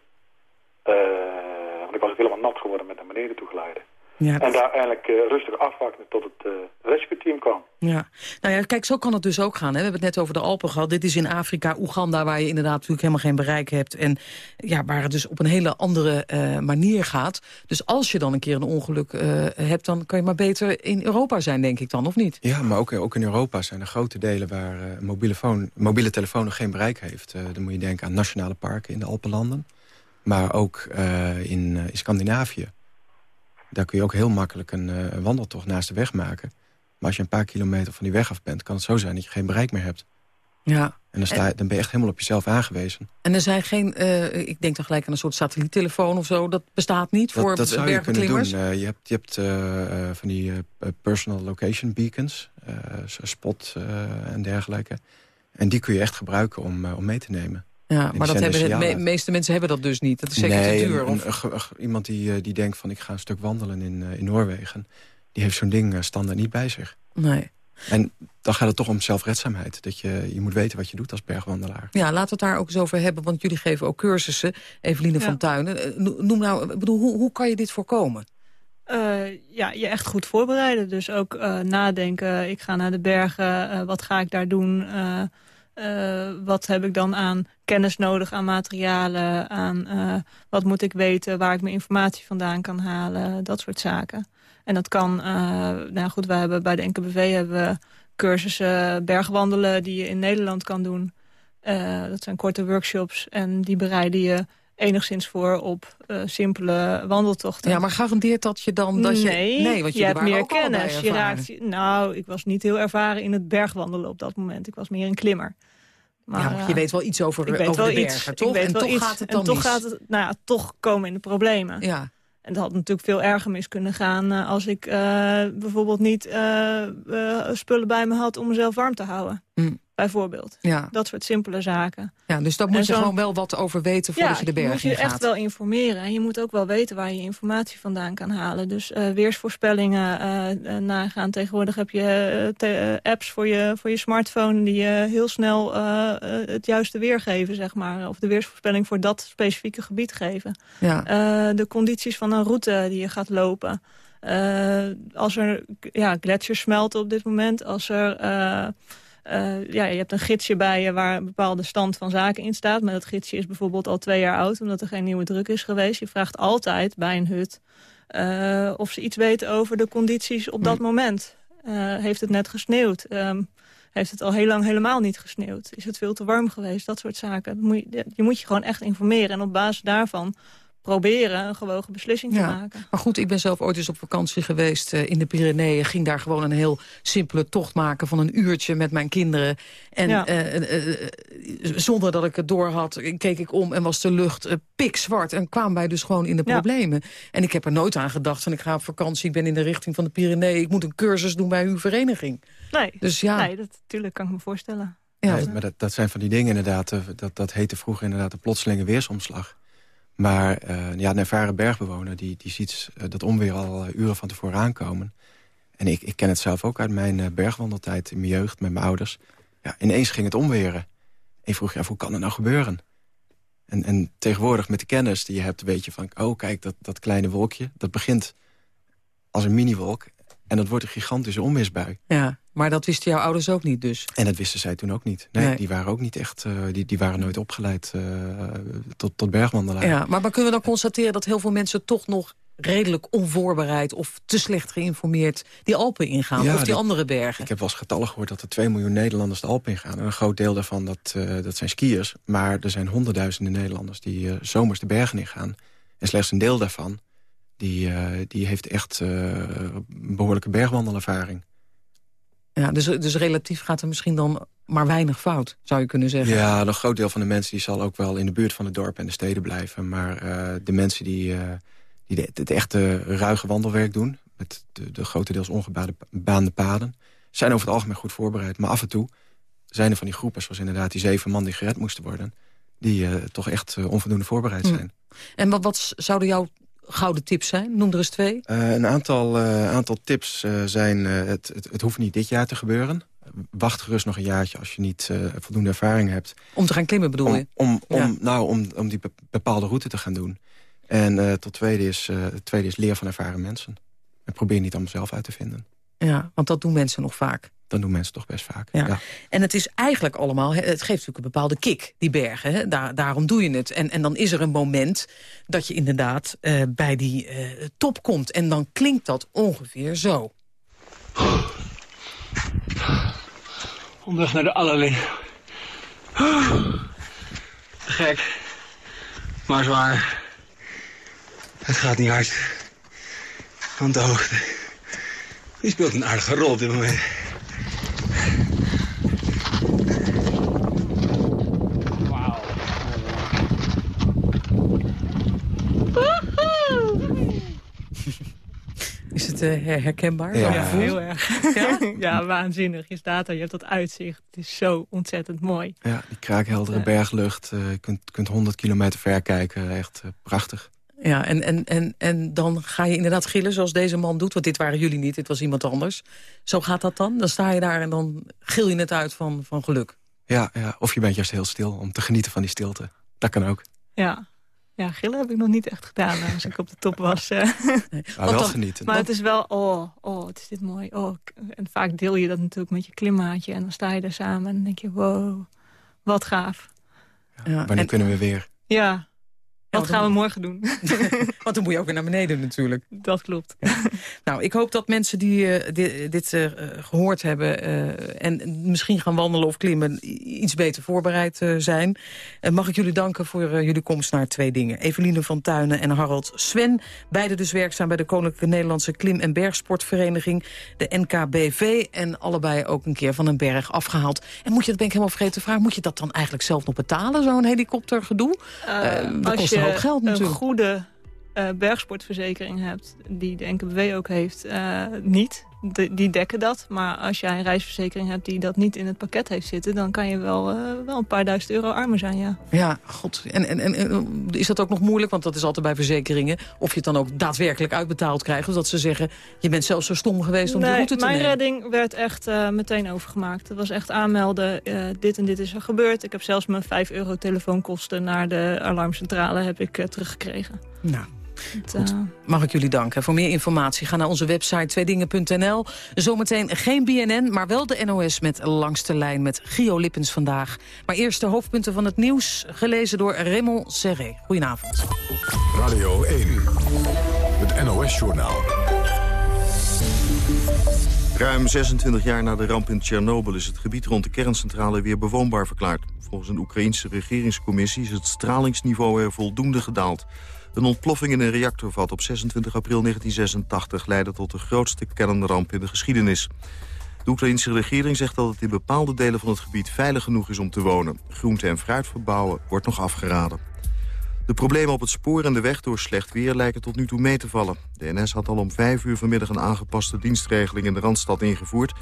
want ik was helemaal nat geworden met naar beneden toe glijden. Ja, en daar eigenlijk rustig afwachten tot het rescue team kwam. Ja, nou ja, kijk, zo kan het dus ook gaan. Hè? We hebben het net over de Alpen gehad. Dit is in Afrika, Oeganda, waar je inderdaad natuurlijk helemaal geen bereik hebt. En ja, waar het dus op een hele andere uh, manier gaat. Dus als je dan een keer een ongeluk uh, hebt, dan kan je maar beter in Europa zijn, denk ik dan, of niet? Ja, maar ook, ook in Europa zijn er grote delen waar uh, mobiele, phone, mobiele telefoon nog geen bereik heeft. dan moet je denken aan nationale parken in de Alpenlanden. Maar ook in, in Scandinavië. Daar kun je ook heel makkelijk een, een wandeltocht naast de weg maken. Maar als je een paar kilometer van die weg af bent... kan het zo zijn dat je geen bereik meer hebt. Ja. En dan, sta je, dan ben je echt helemaal op jezelf aangewezen. En er zijn geen, uh, ik denk dan gelijk aan een soort satelliettelefoon of zo. Dat bestaat niet dat, voor Dat zou je kunnen doen. Uh, je hebt, je hebt uh, van die personal location beacons. spot en dergelijke. En die kun je echt gebruiken om, om mee te nemen. Ja, maar dat hebben de me meeste mensen hebben dat dus niet. Dat is zeker nee, te duur. Een, een, iemand die, die denkt van ik ga een stuk wandelen in, in Noorwegen... die heeft zo'n ding standaard niet bij zich. Nee. En dan gaat het toch om zelfredzaamheid. Dat je, je moet weten wat je doet als bergwandelaar. Ja, laten we het daar ook eens over hebben. Want jullie geven ook cursussen. Eveline ja. van Tuinen. Noem nou, bedoel, hoe, hoe kan je dit voorkomen? Uh, ja, je echt goed voorbereiden. Dus ook uh, nadenken. Ik ga naar de bergen. Uh, wat ga ik daar doen? Wat heb ik dan aan kennis nodig, aan materialen? Aan wat moet ik weten? Waar ik mijn informatie vandaan kan halen? Dat soort zaken. En dat kan, uh, nou goed, we hebben bij de NKBV hebben we cursussen bergwandelen die je in Nederland kan doen. Dat zijn korte workshops en die bereiden je enigszins voor op uh, simpele wandeltochten. Ja, maar garandeert dat je dan dat je... Nee, nee want je hebt meer kennis. Je raakt, nou, ik was niet heel ervaren in het bergwandelen op dat moment. Ik was meer een klimmer. Maar, ja, je weet wel iets over, ik weet over wel de bergen, iets, toch? En toch iets, gaat het en dan toch mis. gaat het, nou ja, toch komen in de problemen. Ja. En dat had natuurlijk veel erger mis kunnen gaan uh, als ik uh, bijvoorbeeld niet uh, spullen bij me had om mezelf warm te houden. Mm. Bijvoorbeeld. Ja. Dat soort simpele zaken. Ja, dus daar moet je gewoon wel wat over weten voordat ja, je de berg in gaat. je moet je echt wel informeren. En je moet ook wel weten waar je informatie vandaan kan halen. Dus weersvoorspellingen nagaan. Tegenwoordig heb je apps voor je, voor je smartphone... die je heel snel het juiste weer geven, zeg maar. Of de weersvoorspelling voor dat specifieke gebied geven. Ja. de condities van een route die je gaat lopen. Als er ja, gletsjers smelten op dit moment, als er... Uh, uh, ja, je hebt een gidsje bij je waar een bepaalde stand van zaken in staat. Maar dat gidsje is bijvoorbeeld al twee jaar oud, omdat er geen nieuwe druk is geweest. Je vraagt altijd bij een hut Uh, of ze iets weten over de condities op dat moment. Uh, heeft het net gesneeuwd? Um, heeft het al heel lang helemaal niet gesneeuwd? Is het veel te warm geweest? Dat soort zaken. Moet je, je moet je gewoon echt informeren. En op basis daarvan proberen een gewogen beslissing te maken. Maar goed, ik ben zelf ooit eens op vakantie geweest uh, in de Pyreneeën. Ging daar gewoon een heel simpele tocht maken van een uurtje met mijn kinderen. En ja. uh, uh, zonder dat ik het door had, keek ik om en was de lucht pikzwart. En kwamen wij dus gewoon in de ja. problemen. En ik heb er nooit aan gedacht van ik ga op vakantie, ik ben in de richting van de Pyreneeën. Ik moet een cursus doen bij uw vereniging. Nee, dus ja. nee dat natuurlijk kan ik me voorstellen. Ja, maar dat, dat zijn van die dingen inderdaad, dat, dat heette vroeger inderdaad de plotselinge weersomslag. Maar uh, ja, een ervaren bergbewoner die, die ziet uh, dat onweer al uh, uren van tevoren aankomen. En ik, ik ken het zelf ook uit mijn bergwandeltijd in mijn jeugd met mijn ouders. Ja, ineens ging het omweren. En vroeg je af, hoe kan het nou gebeuren? En, en tegenwoordig met de kennis die je hebt, weet je van... oh, kijk, dat, dat kleine wolkje, dat begint als een mini-wolk... en dat wordt een gigantische onweersbui. Ja, maar dat wisten jouw ouders ook niet dus? En dat wisten zij toen ook niet. Nee, nee. die waren ook niet echt, uh, die, die waren nooit opgeleid uh, tot, tot bergwandelaar. Ja, maar, maar kunnen we dan constateren dat heel veel mensen toch nog redelijk onvoorbereid of te slecht geïnformeerd die Alpen ingaan ja, of die dat, andere bergen? Ik heb wel eens getallen gehoord dat er 2 miljoen Nederlanders de Alpen ingaan. En een groot deel daarvan dat, uh, dat zijn skiers. Maar er zijn honderdduizenden Nederlanders die zomers de bergen ingaan. En slechts een deel daarvan die, die heeft echt behoorlijke bergwandelervaring. Ja, dus, dus relatief gaat er misschien dan maar weinig fout, zou je kunnen zeggen. Ja, een groot deel van de mensen die zal ook wel in de buurt van het dorp en de steden blijven. Maar uh, de mensen die, uh, die de, het echte ruige wandelwerk doen... met de, de grotendeels ongebaande paden... zijn over het algemeen goed voorbereid. Maar af en toe zijn er van die groepen, zoals inderdaad die zeven man die gered moesten worden... die uh, toch echt onvoldoende voorbereid zijn. Hm. En wat, wat zouden jouw gouden tips zijn? Noem er eens twee. Uh, een aantal, uh, aantal tips uh, zijn, het, het, het, hoeft niet dit jaar te gebeuren. Wacht gerust nog een jaartje als je niet voldoende ervaring hebt. Om te gaan klimmen bedoel je? Om, om, nou, om, om die bepaalde route te gaan doen. En tot tweede is, het tweede is leer van ervaren mensen. En probeer niet allemaal zelf uit te vinden. Ja, want dat doen mensen nog vaak. Dan doen mensen toch best vaak. Ja. ja. En het is eigenlijk allemaal, het geeft natuurlijk een bepaalde kick, die bergen. Hè? Daar, daarom doe je het. En, en dan is er een moment dat je inderdaad uh, bij die uh, top komt. En dan klinkt dat ongeveer zo. Onderweg naar de allerling. Gek. Maar zwaar. Het gaat niet hard. Want de hoogte. Die speelt een aardige rol op dit moment. Het uh, herkenbaar? Ja, ja heel erg. Ja? ja? waanzinnig. Je staat er, je hebt dat uitzicht. Het is zo ontzettend mooi. Ja, die kraakheldere berglucht. Uh, je kunt, kunt 100 kilometer ver kijken. Echt uh, prachtig. Ja, en, en, en, en dan ga je inderdaad gillen zoals deze man doet. Want dit waren jullie niet, dit was iemand anders. Zo gaat dat dan? Dan sta je daar en dan gil je het uit van, van geluk. Ja, ja, of je bent juist heel stil om te genieten van die stilte. Dat kan ook. Ja, ja, gillen heb ik nog niet echt gedaan als ik op de top was. Nee. Maar wel dan, genieten. Maar het is wel, oh, oh, het is dit mooi. Oh. En vaak deel je dat natuurlijk met je klimmaatje. En dan sta je daar samen en dan denk je, wow, wat gaaf. Ja, wanneer en, kunnen we weer? Ja, wat gaan we morgen doen? Want dan moet je ook weer naar beneden natuurlijk. Dat klopt. Ja. Nou, ik hoop dat mensen die uh, dit, dit uh, gehoord hebben... Uh, en misschien gaan wandelen of klimmen... iets beter voorbereid zijn. mag ik jullie danken voor jullie komst naar twee dingen. Eveline van Tuinen en Harold Sven. Beide dus werkzaam bij de Koninklijke Nederlandse Klim- en Bergsportvereniging. De NKBV. En allebei ook een keer van een berg afgehaald. En moet je, dat ben ik helemaal vergeten te vragen... moet je dat dan eigenlijk zelf nog betalen, zo'n helikoptergedoe? dat kost natuurlijk. een goede uh, bergsportverzekering hebt, die de NKBW ook heeft, uh, niet. De, die dekken dat. Maar als jij een reisverzekering hebt die dat niet in het pakket heeft zitten... dan kan je wel, uh, wel een paar duizend euro armer zijn, ja. Ja, god. En, en, en is dat ook nog moeilijk? Want dat is altijd bij verzekeringen. Of je het dan ook daadwerkelijk uitbetaald krijgt. Dus dat ze zeggen, je bent zelfs zo stom geweest om nee, die route te mijn nemen. redding werd echt meteen overgemaakt. Het was echt aanmelden, dit en dit is er gebeurd. Ik heb zelfs mijn 5 euro telefoonkosten naar de alarmcentrale heb ik teruggekregen. Nou, Goed, mag ik jullie danken. Voor meer informatie ga naar onze website tweedingen.nl. Zometeen geen BNN, maar wel de NOS met Langste Lijn met Gio Lippens vandaag. Maar eerst de hoofdpunten van het nieuws, gelezen door Raymond Serré. Goedenavond. Radio 1, het NOS-journaal. Ruim 26 jaar na de ramp in Tsjernobyl is het gebied rond de kerncentrale weer bewoonbaar verklaard. Volgens een Oekraïense regeringscommissie is het stralingsniveau er voldoende gedaald. Een ontploffing in een reactorvat op 26 april 1986 leidde tot de grootste kernramp in de geschiedenis. De Oekraïnse regering zegt dat het in bepaalde delen van het gebied veilig genoeg is om te wonen. Groente- en fruit verbouwen wordt nog afgeraden. De problemen op het spoor en de weg door slecht weer lijken tot nu toe mee te vallen. De NS had al om vijf uur vanmiddag een aangepaste dienstregeling in de Randstad ingevoerd.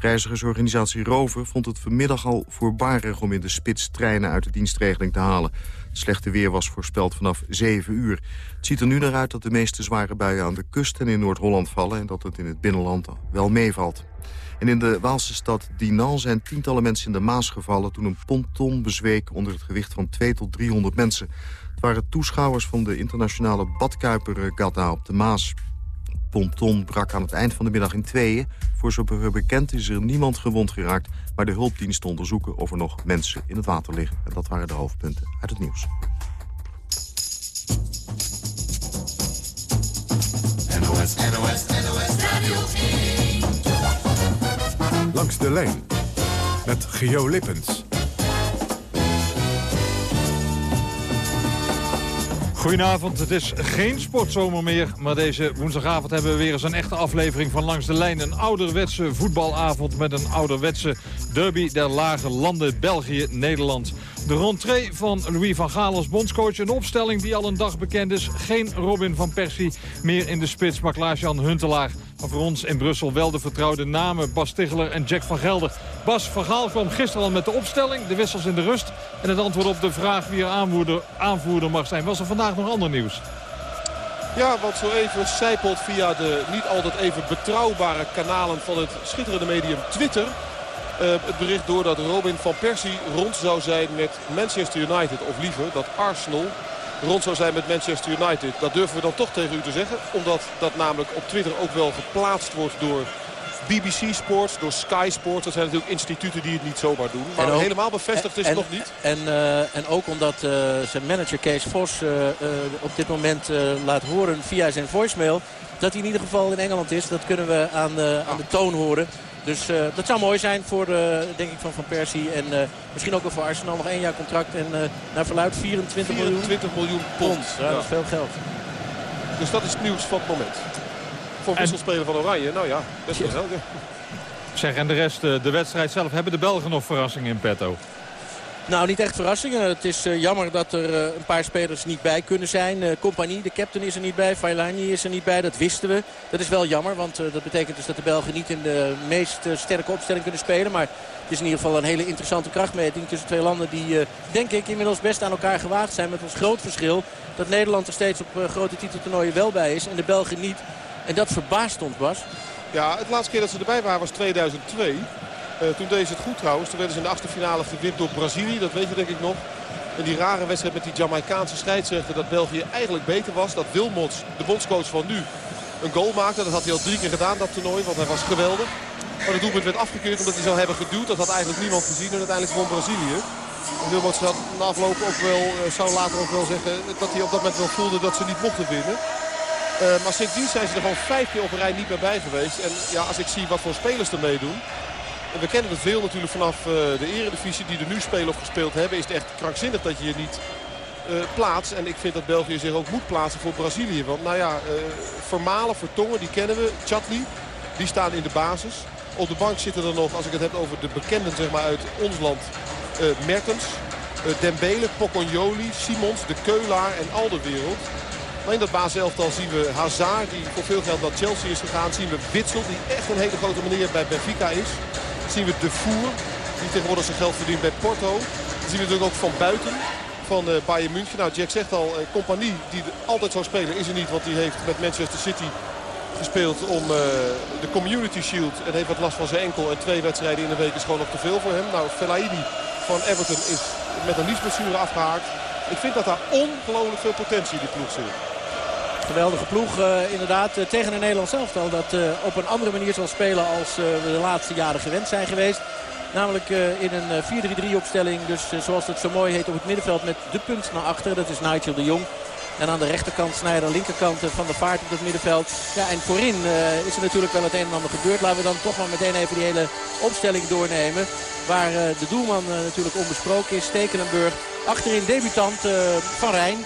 Reizigersorganisatie Rover vond het vanmiddag al voorbarig om in de spits treinen uit de dienstregeling te halen. Het slechte weer was voorspeld vanaf 7 uur. Het ziet er nu naar uit dat de meeste zware buien aan de kust en in Noord-Holland vallen... en dat het in het binnenland wel meevalt. En in de Waalse stad Dinan zijn tientallen mensen in de Maas gevallen... toen een ponton bezweek onder het gewicht van 2 tot 300 mensen. Waren toeschouwers van de internationale badkuiper op de Maas. Ponton brak aan het eind van de middag in tweeën. Voor zover bekend is er niemand gewond geraakt... maar de hulpdiensten onderzoeken of er nog mensen in het water liggen. En dat waren de hoofdpunten uit het nieuws. NOS, NOS, NOS Radio Langs de lijn met Geo Lippens. Goedenavond, het is geen sportzomer meer, maar deze woensdagavond hebben we weer eens een echte aflevering van Langs de Lijn. Een ouderwetse voetbalavond met een ouderwetse derby der lage landen België-Nederland. De rentree van Louis van Gaal als bondscoach. Een opstelling die al een dag bekend is. Geen Robin van Persie meer in de spits, maar Klaas-Jan Huntelaar. Voor ons in Brussel wel de vertrouwde namen Bas Ticheler en Jack van Gelder. Bas van Gaal kwam gisteren al met de opstelling, de wissels in de rust. En het antwoord op de vraag wie er aanvoerder, aanvoerder mag zijn. Was er vandaag nog ander nieuws? Ja, want zo even zijpelt via de niet altijd even betrouwbare kanalen van het schitterende medium Twitter... Uh, het bericht door dat Robin van Persie rond zou zijn met Manchester United. Of liever dat Arsenal rond zou zijn met Manchester United. Dat durven we dan toch tegen u te zeggen. Omdat dat namelijk op Twitter ook wel geplaatst wordt door BBC Sports, door Sky Sports. Dat zijn natuurlijk instituten die het niet zomaar doen. Maar ook, helemaal bevestigd is het nog niet. En, uh, en ook omdat uh, zijn manager Kees Vos uh, op dit moment laat horen via zijn voicemail... dat hij in ieder geval in Engeland is. Dat kunnen we aan, aan de toon horen. Dus uh, dat zou mooi zijn voor, uh, denk ik, van Van Persie. En uh, misschien ook wel voor Arsenal. Nog één jaar contract en naar verluid 24, 24 miljoen. miljoen pond. Ja, dat is veel geld. Dus dat is het nieuws van het moment. Voor wisselspeler van Oranje, nou ja, best wel geld. Zeg, en de rest, de wedstrijd zelf, hebben de Belgen nog verrassingen in petto? Nou, niet echt verrassingen. Het is uh, jammer dat er uh, een paar spelers niet bij kunnen zijn. Uh, Compagnie, de captain, is er niet bij. Failani is er niet bij. Dat wisten we. Dat is wel jammer, want dat betekent dus dat de Belgen niet in de meest sterke opstelling kunnen spelen. Maar het is in ieder geval een hele interessante krachtmeting tussen twee landen die, denk ik, inmiddels best aan elkaar gewaagd zijn. Met ons groot verschil dat Nederland er steeds op grote titeltoernooien wel bij is en de Belgen niet. En dat verbaast ons, Bas. Ja, het laatste keer dat ze erbij waren was 2002. Uh, toen deed ze het goed trouwens. Toen werden ze in de achterfinale gewint door Brazilië. Dat weet je denk ik nog. En die rare wedstrijd met die Jamaicaanse scheidsrechter dat België eigenlijk beter was. Dat Wilmots, de bondscoach van nu, een goal maakte. Dat had hij al drie keer gedaan dat toernooi, want hij was geweldig. Maar het doelpunt werd afgekeurd omdat hij zou hebben geduwd. Dat had eigenlijk niemand gezien en uiteindelijk won Brazilië. En Wilmots had na afloop ook wel, uh, zou later ook wel zeggen dat hij op dat moment wel voelde dat ze niet mochten winnen. Uh, maar sindsdien zijn ze er gewoon vijf keer op een rij niet meer bij geweest. En ja, als ik zie wat voor spelers er meedoen. We kennen het veel natuurlijk vanaf uh, de eredivisie die er nu spelen of gespeeld hebben. Is het echt krankzinnig dat je je niet uh, plaatst. En ik vind dat België zich ook moet plaatsen voor Brazilië. Want nou ja, uh, Vermalen, Vertongen, die kennen we. Chatli, die staan in de basis. Op de bank zitten er nog, als ik het heb over de bekenden zeg maar, uit ons land, Mertens. Dembele, Poconjoli, Simons, De Keulaar en Alderwereld. Maar in dat basiselftal zien we Hazard, die voor veel geld naar Chelsea is gegaan. Zien we Witsel, die echt een hele grote meneer bij Benfica is zien we De Voer, die tegenwoordig zijn geld verdient bij Porto. Dan zien we natuurlijk ook van buiten van uh, Bayern München. Nou, Jack zegt al, uh, Compagnie die altijd zou spelen is er niet. Want die heeft met Manchester City gespeeld om uh, de Community Shield. En heeft wat last van zijn enkel. En twee wedstrijden in de week is gewoon nog te veel voor hem. Nou, Fellaini van Everton is met een liesblessure afgehaakt. Ik vind dat daar ongelooflijk veel potentie in die ploeg zit. Geweldige ploeg uh, inderdaad uh, tegen een Nederlands elftal dat uh, op een andere manier zal spelen als we de laatste jaren gewend zijn geweest. Namelijk in een 4-3-3 opstelling. Dus zoals het zo mooi heet op het middenveld met de punt naar achter. Dat is Nigel de Jong. En aan de rechterkant Snijder, linkerkant Van de Vaart op het middenveld. Ja, en voorin is er natuurlijk wel het een en ander gebeurd. Laten we dan toch maar meteen even die hele opstelling doornemen. Waar de doelman natuurlijk onbesproken is. Stekelenburg. Achterin debutant Van Rijn.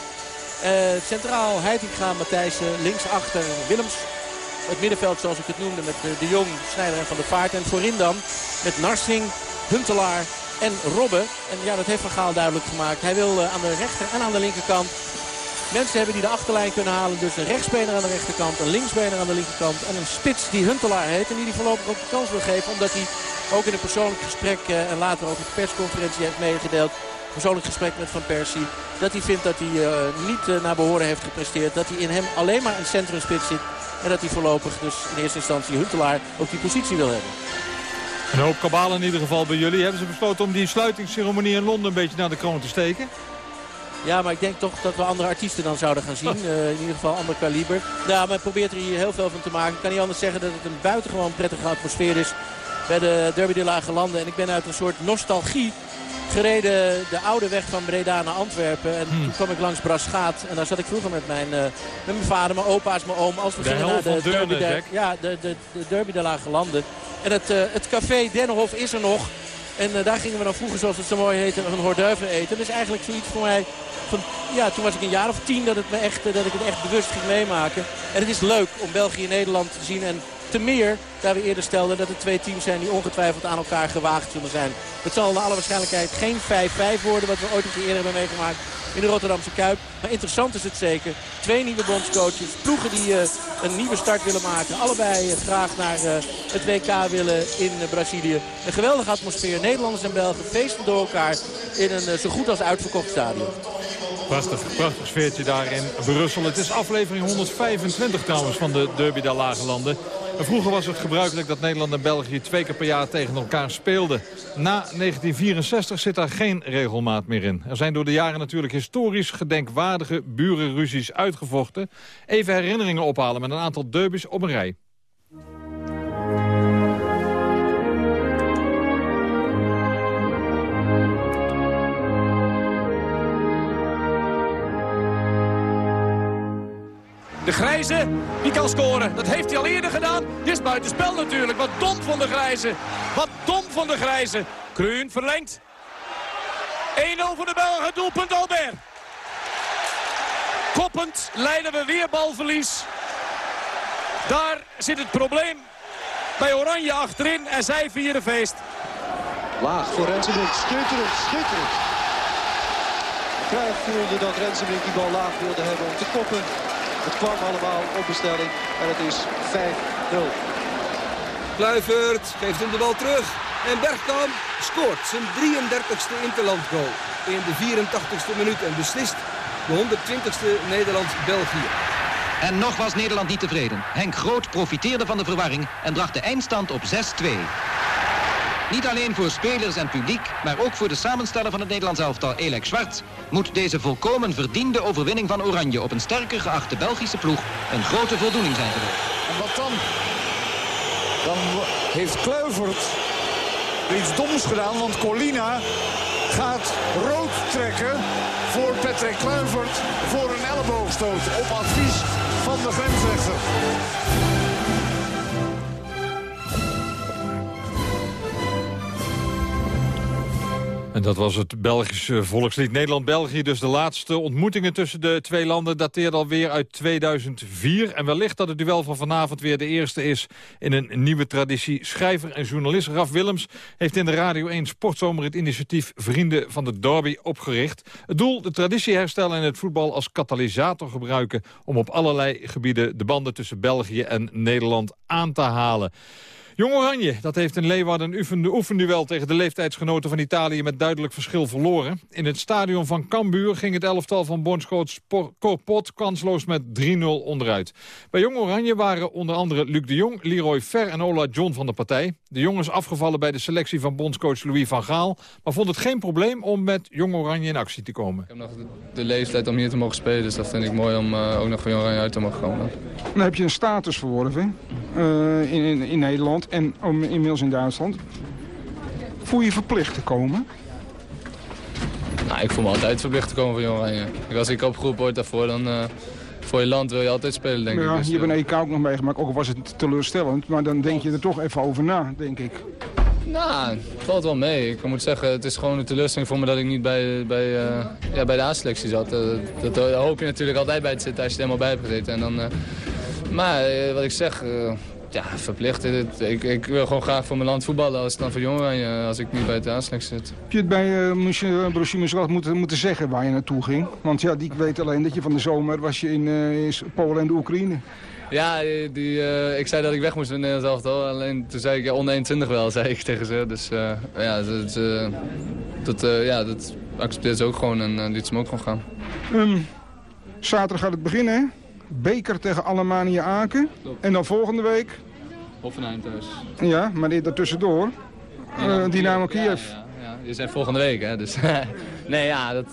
Centraal Heitinga, Matthijssen. Linksachter Willems het middenveld zoals ik het noemde met De Jong, Snijder en Van der Vaart. En voorin dan met Narsing, Huntelaar en Robben. En ja, dat heeft Van Gaal duidelijk gemaakt. Hij wil aan de rechter en aan de linkerkant mensen hebben die de achterlijn kunnen halen. Dus een rechtsbener aan de rechterkant, een linksbener aan de linkerkant. En een spits die Huntelaar heet en die die voorlopig ook de kans wil geven. Omdat hij ook in een persoonlijk gesprek en later ook een persconferentie heeft meegedeeld. Persoonlijk gesprek met Van Persie. Dat hij vindt dat hij niet naar behoren heeft gepresteerd. Dat hij in hem alleen maar een centrumspits zit. En dat hij voorlopig dus in eerste instantie Huntelaar op die positie wil hebben. Een hoop kabalen in ieder geval bij jullie. Hebben ze besloten om die sluitingsceremonie in Londen een beetje naar de kroon te steken? Ja, maar ik denk toch dat we andere artiesten dan zouden gaan zien. Uh, in ieder geval ander kaliber. Ja, maar probeert er hier heel veel van te maken. Ik kan niet anders zeggen dat het een buitengewoon prettige atmosfeer is bij de Derby de Lage Landen. En ik ben uit een soort nostalgie gereden de oude weg van Breda naar Antwerpen. En hmm. toen kwam ik langs Braschaat. En daar zat ik vroeger met mijn, uh, met mijn vader, mijn opa's, mijn oom. Als we de gingen naar de derby de, ja, de, de, de derby de Lage Landen. En het, uh, het café Denhof is er nog. En uh, daar gingen we dan vroeger, zoals het zo mooi heette, een hors eten. Dat is eigenlijk zoiets voor mij. Van, ja, toen was ik een jaar of tien dat, het me echt, dat ik het echt bewust ging meemaken. En het is leuk om België en Nederland te zien. En te meer, daar we eerder stelden, dat er twee teams zijn die ongetwijfeld aan elkaar gewaagd zullen zijn. Het zal naar alle waarschijnlijkheid geen 5-5 worden, wat we ooit een keer eerder hebben meegemaakt in de Rotterdamse Kuip. Maar interessant is het zeker. Twee nieuwe bondscoaches, ploegen die uh, een nieuwe start willen maken. Allebei uh, graag naar uh, het WK willen in Brazilië. Een geweldige atmosfeer. Nederlanders en Belgen feesten door elkaar in een zo goed als uitverkocht stadion. Prachtig, prachtig sfeertje daar in Brussel. Het is aflevering 125 trouwens van de Derby der Lage Landen. Vroeger was het gebruikelijk dat Nederland en België twee keer per jaar tegen elkaar speelden. Na 1964 zit daar geen regelmaat meer in. Er zijn door de jaren natuurlijk historisch gedenkwaardige burenruzies uitgevochten. Even herinneringen ophalen met een aantal derbies op een rij. De Grijze, die kan scoren. Dat heeft hij al eerder gedaan. Dit is buitenspel natuurlijk. Wat dom van de Grijze. Wat dom van de Grijze. Kruun verlengt. 1-0 voor de Belgen. Doelpunt Albert. Koppend leiden we weer balverlies. Daar zit het probleem bij Oranje achterin. En zij vieren feest. Laag voor Rensenbrink. Schitterend, schitterend. Cruijff voelde dat Rensenbrink die bal laag wilde hebben om te koppen. Het kwam allemaal op bestelling en het is 5-0. Kluivert geeft hem de bal terug. En Bergkamp scoort zijn 33ste interlandgoal in de 84ste minuut en beslist de 120ste Nederland-België. En nog was Nederland niet tevreden. Henk Groot profiteerde van de verwarring en bracht de eindstand op 6-2. Niet alleen voor spelers en publiek, maar ook voor de samensteller van het Nederlands elftal, Elek Zwart, moet deze volkomen verdiende overwinning van Oranje op een sterker geachte Belgische ploeg een grote voldoening zijn geweest. En wat dan? Dan heeft Kluivert iets doms gedaan, want Colina gaat rood trekken voor Patrick Kluivert voor een elleboogstoot op advies van de grensrechter. En dat was het Belgische volkslied Nederland-België. Dus de laatste ontmoetingen tussen de twee landen dateerden alweer uit 2004. En wellicht dat het duel van vanavond weer de eerste is in een nieuwe traditie. Schrijver en journalist Raf Willems heeft in de Radio 1 Sportzomer het initiatief Vrienden van de Derby opgericht. Het doel de traditie herstellen en het voetbal als katalysator gebruiken... om op allerlei gebieden de banden tussen België en Nederland aan te halen. Jong Oranje, dat heeft in Leeuwarden een oefenduel tegen de leeftijdsgenoten van Italië met duidelijk verschil verloren. In het stadion van Cambuur ging het elftal van bondscoach Corpot kansloos met 3-0 onderuit. Bij Jong Oranje waren onder andere Luc de Jong, Leroy Fer en Ola John van de partij. De jongens afgevallen bij de selectie van bondscoach Louis van Gaal, maar vond het geen probleem om met Jong Oranje in actie te komen. Ik heb nog de leeftijd om hier te mogen spelen, dus dat vind ik mooi om uh, ook nog voor Jong Oranje uit te mogen komen. Dan heb je een status verworven uh, in, in, in Nederland en inmiddels in Duitsland. Voel je verplicht te komen? Nou, ik voel me altijd verplicht te komen voor Jong Oranje. Als ik opgeroepen word daarvoor, dan uh, voor je land wil je altijd spelen, denk ja, ik. Dus, je hebt een EK ook nog meegemaakt, ook al was het teleurstellend. Maar dan denk je er toch even over na, denk ik. Nou, het valt wel mee. Ik moet zeggen, het is gewoon een teleurstelling voor me dat ik niet bij, bij, uh, ja, bij de A-selectie zat. Uh, dat, dat, hoop je natuurlijk altijd bij te zitten als je er helemaal bij hebt gezeten. En dan, maar wat ik zeg, ja, verplicht. Ik, ik wil gewoon graag voor mijn land voetballen als het dan voor jongeren als ik niet bij het aansluit zit. Heb je het bij uh, Borussia moeten, moeten zeggen waar je naartoe ging? Want ja, die weet alleen dat je van de zomer was je in, uh, in Polen en de Oekraïne. Ja, die, uh, ik zei dat ik weg moest met Nederland elftal. Alleen toen zei ik ja, onder 21 wel, zei ik tegen ze. Dus uh, ja, dat, uh, dat, ja, dat accepteert ze ook gewoon en liet ze me ook gewoon gaan. Um, zaterdag gaat het beginnen, hè? Beker tegen Alemania Aken. En dan volgende week... Hoffenheim thuis. Ja, maar dit daartussendoor. Uh, Dynamo Kiev. Ja, ja, ja, Je zijn volgende week, hè. Dus, nee, ja, dat,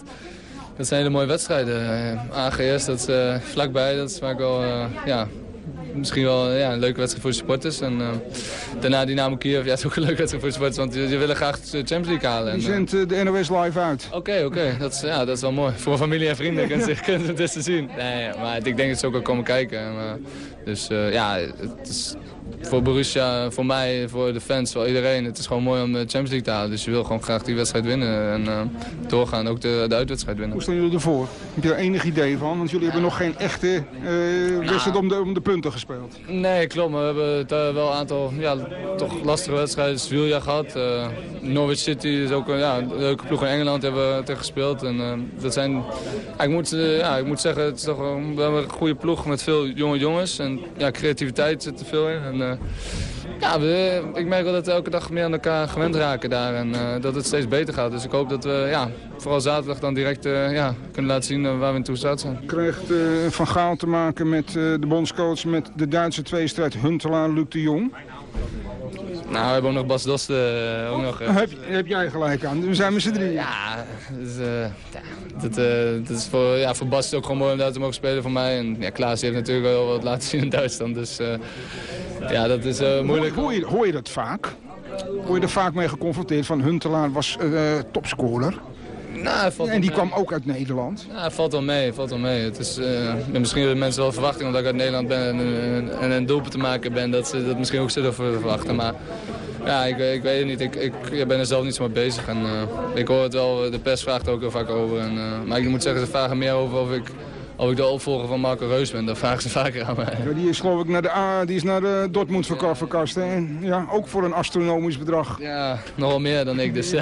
dat zijn hele mooie wedstrijden. AGS, dat is uh, vlakbij. Dat is vaak wel, ja, misschien wel ja, een leuke wedstrijd voor de supporters. En uh, daarna Dynamo Kiev, ja, is ook een leuke wedstrijd voor de supporters, want die, die willen graag de Champions League halen. Die zendt uh, de NOS live uit. Oké, okay, oké. Okay. Dat, is, ja, dat is wel mooi. Voor familie en vrienden kunnen ze, het te zien. Nee, maar ik denk dat ze ook wel komen kijken. Dus ja, het is voor Borussia, voor mij, voor de fans, voor iedereen. Het is gewoon mooi om de Champions League te halen. Dus je wil gewoon graag die wedstrijd winnen en uh, doorgaan. Ook de, de uitwedstrijd winnen. Hoe staan jullie ervoor? Heb je er enig idee van? Want jullie hebben nog geen echte uh, wedstrijd om, de, om de punten gespeeld. Nee, klopt. Maar we hebben het, uh, wel een aantal ja, toch lastige wedstrijden. Sevilla gehad. Norwich City is ook ja, een leuke ploeg in Engeland hebben we tegen gespeeld. En, dat zijn, ik, moet, ja, ik moet zeggen, het is toch een, we hebben een goede ploeg met veel jonge jongens. En ja, creativiteit zit er veel in. En, ja, we, ik merk wel dat we elke dag meer aan elkaar gewend raken daar. En uh, dat het steeds beter gaat. Dus ik hoop dat we ja, vooral zaterdag dan direct uh, ja, kunnen laten zien uh, waar we in toe staat zijn. Krijgt Van Gaal te maken met de bondscoach met de Duitse tweestrijd Huntelaar-Luc de Jong? Nou, we hebben ook nog Bas Dosten. ook nog, heb, heb, jij gelijk aan. We zijn met z'n drieën. Ja, dus, ja dat, dat, is voor, ja, voor Bas ook gewoon mooi om daar te mogen spelen voor mij. En ja, Klaas heeft natuurlijk wel wat laten zien in Duitsland. Dus ja, dat is uh, moeilijk. Hoor, je, hoor je dat vaak? Word je er vaak mee geconfronteerd van Huntelaar was uh, topscorer? Nou, valt en die kwam ook uit Nederland? Ja, valt wel mee, valt wel mee. Het is, uh, misschien hebben mensen wel verwachting omdat ik uit Nederland ben en, en, en een doelpunt te maken ben, dat ze dat misschien ook zullen verwachten. Maar ja, ik, ik weet het niet. Ik, ik, ben er zelf niet zo mee bezig. En, uh, ik hoor het wel, de pers vraagt er ook heel vaak over. En, uh, maar ik moet zeggen, ze vragen meer over of ik of ik de opvolger van Marco Reus ben, dat vragen ze vaker aan mij. Ja, die is geloof ik naar de, A, die is naar de Dortmund verkast. En ja, ook voor een astronomisch bedrag. Ja, nogal meer dan ik. Dus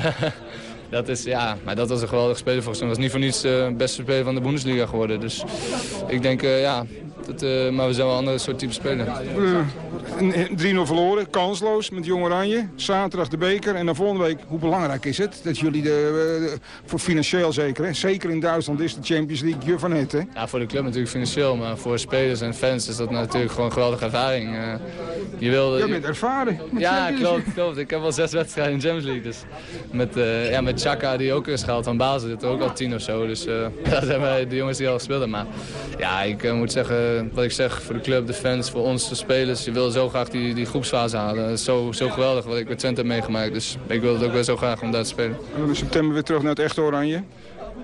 dat is, ja, maar dat was een geweldig speler volgens mij. was niet voor niets de uh, beste speler van de Bundesliga geworden. Dus ik denk, uh, ja, dat, uh, maar we zijn wel een ander soort type speler. 3-0 verloren, kansloos met Jong Oranje. Zaterdag de beker en dan volgende week, hoe belangrijk is het? Dat jullie, de, de voor financieel zeker, hè? zeker in Duitsland is de Champions League je van het. Hè? Ja, voor de club natuurlijk financieel, maar voor spelers en fans is dat natuurlijk gewoon een geweldige ervaring. Je wil, je bent ervaren. Ja, klopt, klopt. Ik heb al zes wedstrijden in de Champions League. Dus met, ja, met Chaka die ook is gehaald van Basel, zit er ook al tien of zo. Dus dat zijn wij de jongens die al gespeeld hebben. Maar ja, ik moet zeggen, wat ik zeg, voor de club, de fans, voor ons, de spelers. Je wil zo graag die, die groepsfase halen. Het is zo, zo geweldig wat ik met Twente heb meegemaakt. Dus ik wil het ook wel zo graag om daar te spelen. En dan in september weer terug naar het echte Oranje?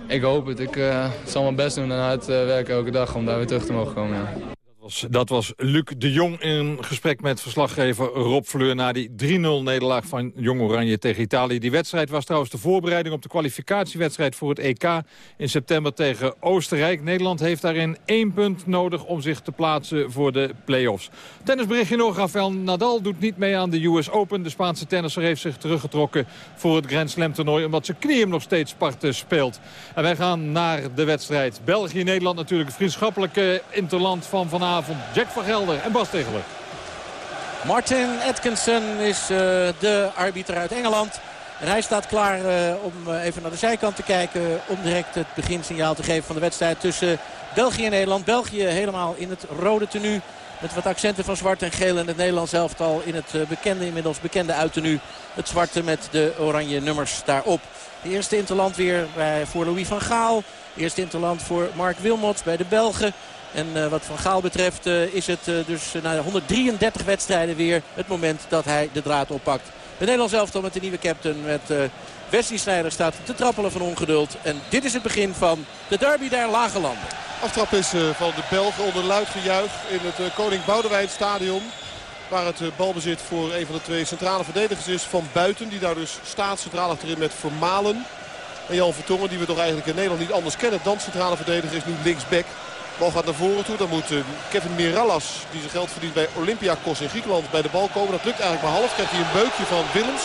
Ik hoop het. Ik uh, zal mijn best doen en hard uh, werken elke dag om daar weer terug te mogen komen. Ja. Dat was Luc de Jong in gesprek met verslaggever Rob Fleur... na die 3-0-nederlaag van Jong Oranje tegen Italië. Die wedstrijd was trouwens de voorbereiding op de kwalificatiewedstrijd... voor het EK in september tegen Oostenrijk. Nederland heeft daarin één punt nodig om zich te plaatsen voor de play-offs. Tennisberichtje nog, Rafael Nadal doet niet mee aan de US Open. De Spaanse tennisser heeft zich teruggetrokken voor het Grand Slam toernooi... omdat zijn knie hem nog steeds parten speelt. En wij gaan naar de wedstrijd. België-Nederland natuurlijk vriendschappelijke interland van vanavond Jack van Gelder en Bas Tegeler. Martin Atkinson is uh, de arbiter uit Engeland. En hij staat klaar uh, om uh, even naar de zijkant te kijken. Om direct het beginsignaal te geven van de wedstrijd tussen België en Nederland. België helemaal in het rode tenue. Met wat accenten van zwart en geel. En het Nederlands elftal in het bekende, inmiddels bekende uittenu. Het zwarte met de oranje nummers daarop. De eerste interland weer bij, voor Louis van Gaal. Eerste interland voor Mark Wilmots bij de Belgen. En uh, wat Van Gaal betreft uh, is het uh, dus na 133 wedstrijden weer het moment dat hij de draad oppakt. Het Nederlands elftal met de nieuwe captain. Met Wesley Sneijder staat te trappelen van ongeduld. En dit is het begin van de derby der Lage Landen. Aftrap is van de Belgen onder luid gejuich in het Koning Boudewijn stadion. Waar het balbezit voor een van de twee centrale verdedigers is van buiten. Die daar dus staat centraal achterin met Vermalen. En Jan Vertongen, die we toch eigenlijk in Nederland niet anders kennen dan centrale verdediger, is nu linksback. Bal gaat naar voren toe. Dan moet Kevin Mirallas, die zijn geld verdient bij Olympiakos in Griekenland, bij de bal komen. Dat lukt eigenlijk maar half. Krijgt hij een beukje van Willems.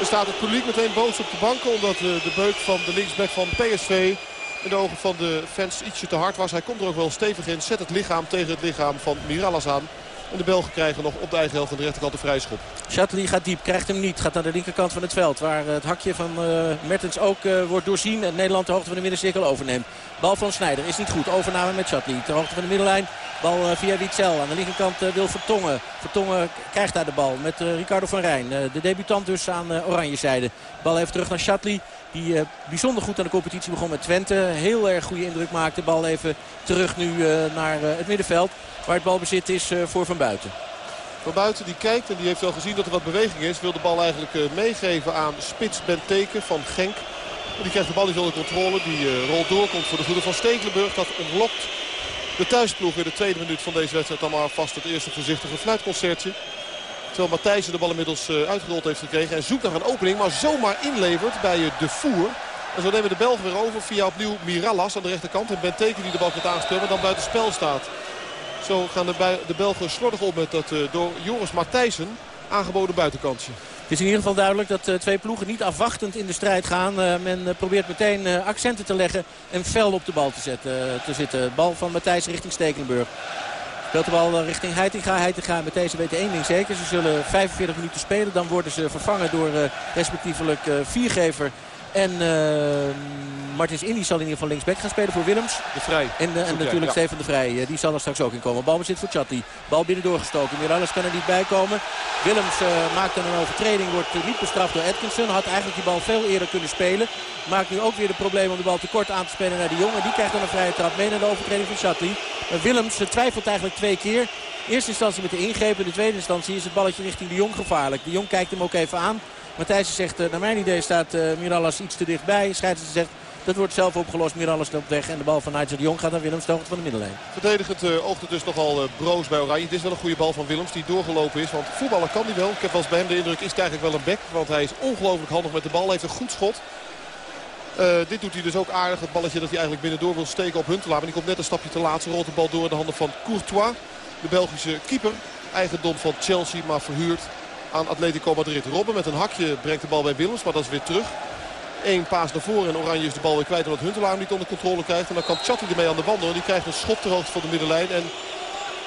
Er staat het publiek meteen boos op de banken. Omdat de beuk van de linksback van PSV in de ogen van de fans ietsje te hard was. Hij komt er ook wel stevig in. Zet het lichaam tegen het lichaam van Mirallas aan. En de Belgen krijgen nog op de eigen helft aan de rechterkant de vrijschop. Chately gaat diep, krijgt hem niet. Gaat naar de linkerkant van het veld. Waar het hakje van uh, Mertens ook uh, wordt doorzien. En Nederland de hoogte van de middencirkel overneemt. Bal van Snijder is niet goed. Overname met Chately. Ter hoogte van de middenlijn. Bal via Witzel. Aan de linkerkant wil Vertongen. Vertongen krijgt daar de bal met Ricardo van Rijn. de debutant dus aan oranje zijde. Bal even terug naar Chately. Die bijzonder goed aan de competitie begon met Twente. Heel erg goede indruk maakte. Bal even terug nu naar het middenveld. Waar het balbezit is voor Van Buiten. Van Buiten die kijkt en die heeft wel gezien dat er wat beweging is. Wil de bal eigenlijk meegeven aan Spits Benteke van Genk. Die krijgt de bal niet onder controle. Die rolt door, komt voor de voeten van Stekelenburg. Dat ontlokt de thuisploeg in de tweede minuut van deze wedstrijd. Dan maar vast het eerste voorzichtige fluitconcertje. Terwijl Matthijsen de bal inmiddels uh, uitgerold heeft gekregen. En zoekt naar een opening, maar zomaar inlevert bij uh, De Voer. En zo nemen de Belgen weer over via opnieuw Mirallas aan de rechterkant. En Benteke die de bal gaat maar dan buiten spel staat. Zo gaan de, de Belgen slordig op met dat door Joris Matthijsen aangeboden buitenkantje. Het is in ieder geval duidelijk dat twee ploegen niet afwachtend in de strijd gaan. Men probeert meteen accenten te leggen en fel op de bal te, zetten, te zitten. Bal van Matthijs richting Stekelenburg. Speelt de bal richting Heitinga. Heitinga met deze weten één ding zeker. Ze zullen 45 minuten spelen. Dan worden ze vervangen door respectievelijk viergever en Martins Indy zal in ieder geval linksback gaan spelen voor Willems. De Vrij. En, uh, en natuurlijk ja. Steven de Vrij. Uh, die zal er straks ook in komen. Bal zit voor Chatty. Bal binnen doorgestoken. Miralles kan er niet bij komen. Willems uh, maakt dan een overtreding. Wordt niet bestraft door Atkinson. Had eigenlijk die bal veel eerder kunnen spelen. Maakt nu ook weer de probleem om de bal te kort aan te spelen naar de jongen. Die krijgt dan een vrije trap mee naar de overtreding van Chatty. Willems twijfelt eigenlijk twee keer. In eerste instantie met de ingreep. In de tweede instantie is het balletje richting de Jong gevaarlijk. De Jong kijkt hem ook even aan. Matthijs zegt, naar mijn idee staat Mirallas iets te dichtbij. Scheidsrechter zegt, dat wordt zelf opgelost. Miralles loopt weg en de bal van Nigel de Jong gaat naar Willems hoogte van de middenlijn. Verdedigend uh, oogt het dus nogal uh, broos bij Oranje. Het is wel een goede bal van Willems die doorgelopen is. Want voetballen kan hij wel. Ik heb wel eens bij hem de indruk is het eigenlijk wel een bek. Want hij is ongelooflijk handig met de bal. Heeft een goed schot. Dit doet hij dus ook aardig. Het balletje dat hij eigenlijk binnendoor wil steken op Huntelaar. Maar die komt net een stapje te laat. Ze rolt de bal door in de handen van Courtois. De Belgische keeper. Eigendom van Chelsea, maar verhuurd aan Atletico Madrid. Robben met een hakje brengt de bal bij Willems. Maar dat is weer terug. Eén paas naar voren en Oranje is de bal weer kwijt omdat Huntelaar hem niet onder controle krijgt. En dan kan Chatti ermee aan de wandel. En die krijgt een schop ter hoogte van de middenlijn. En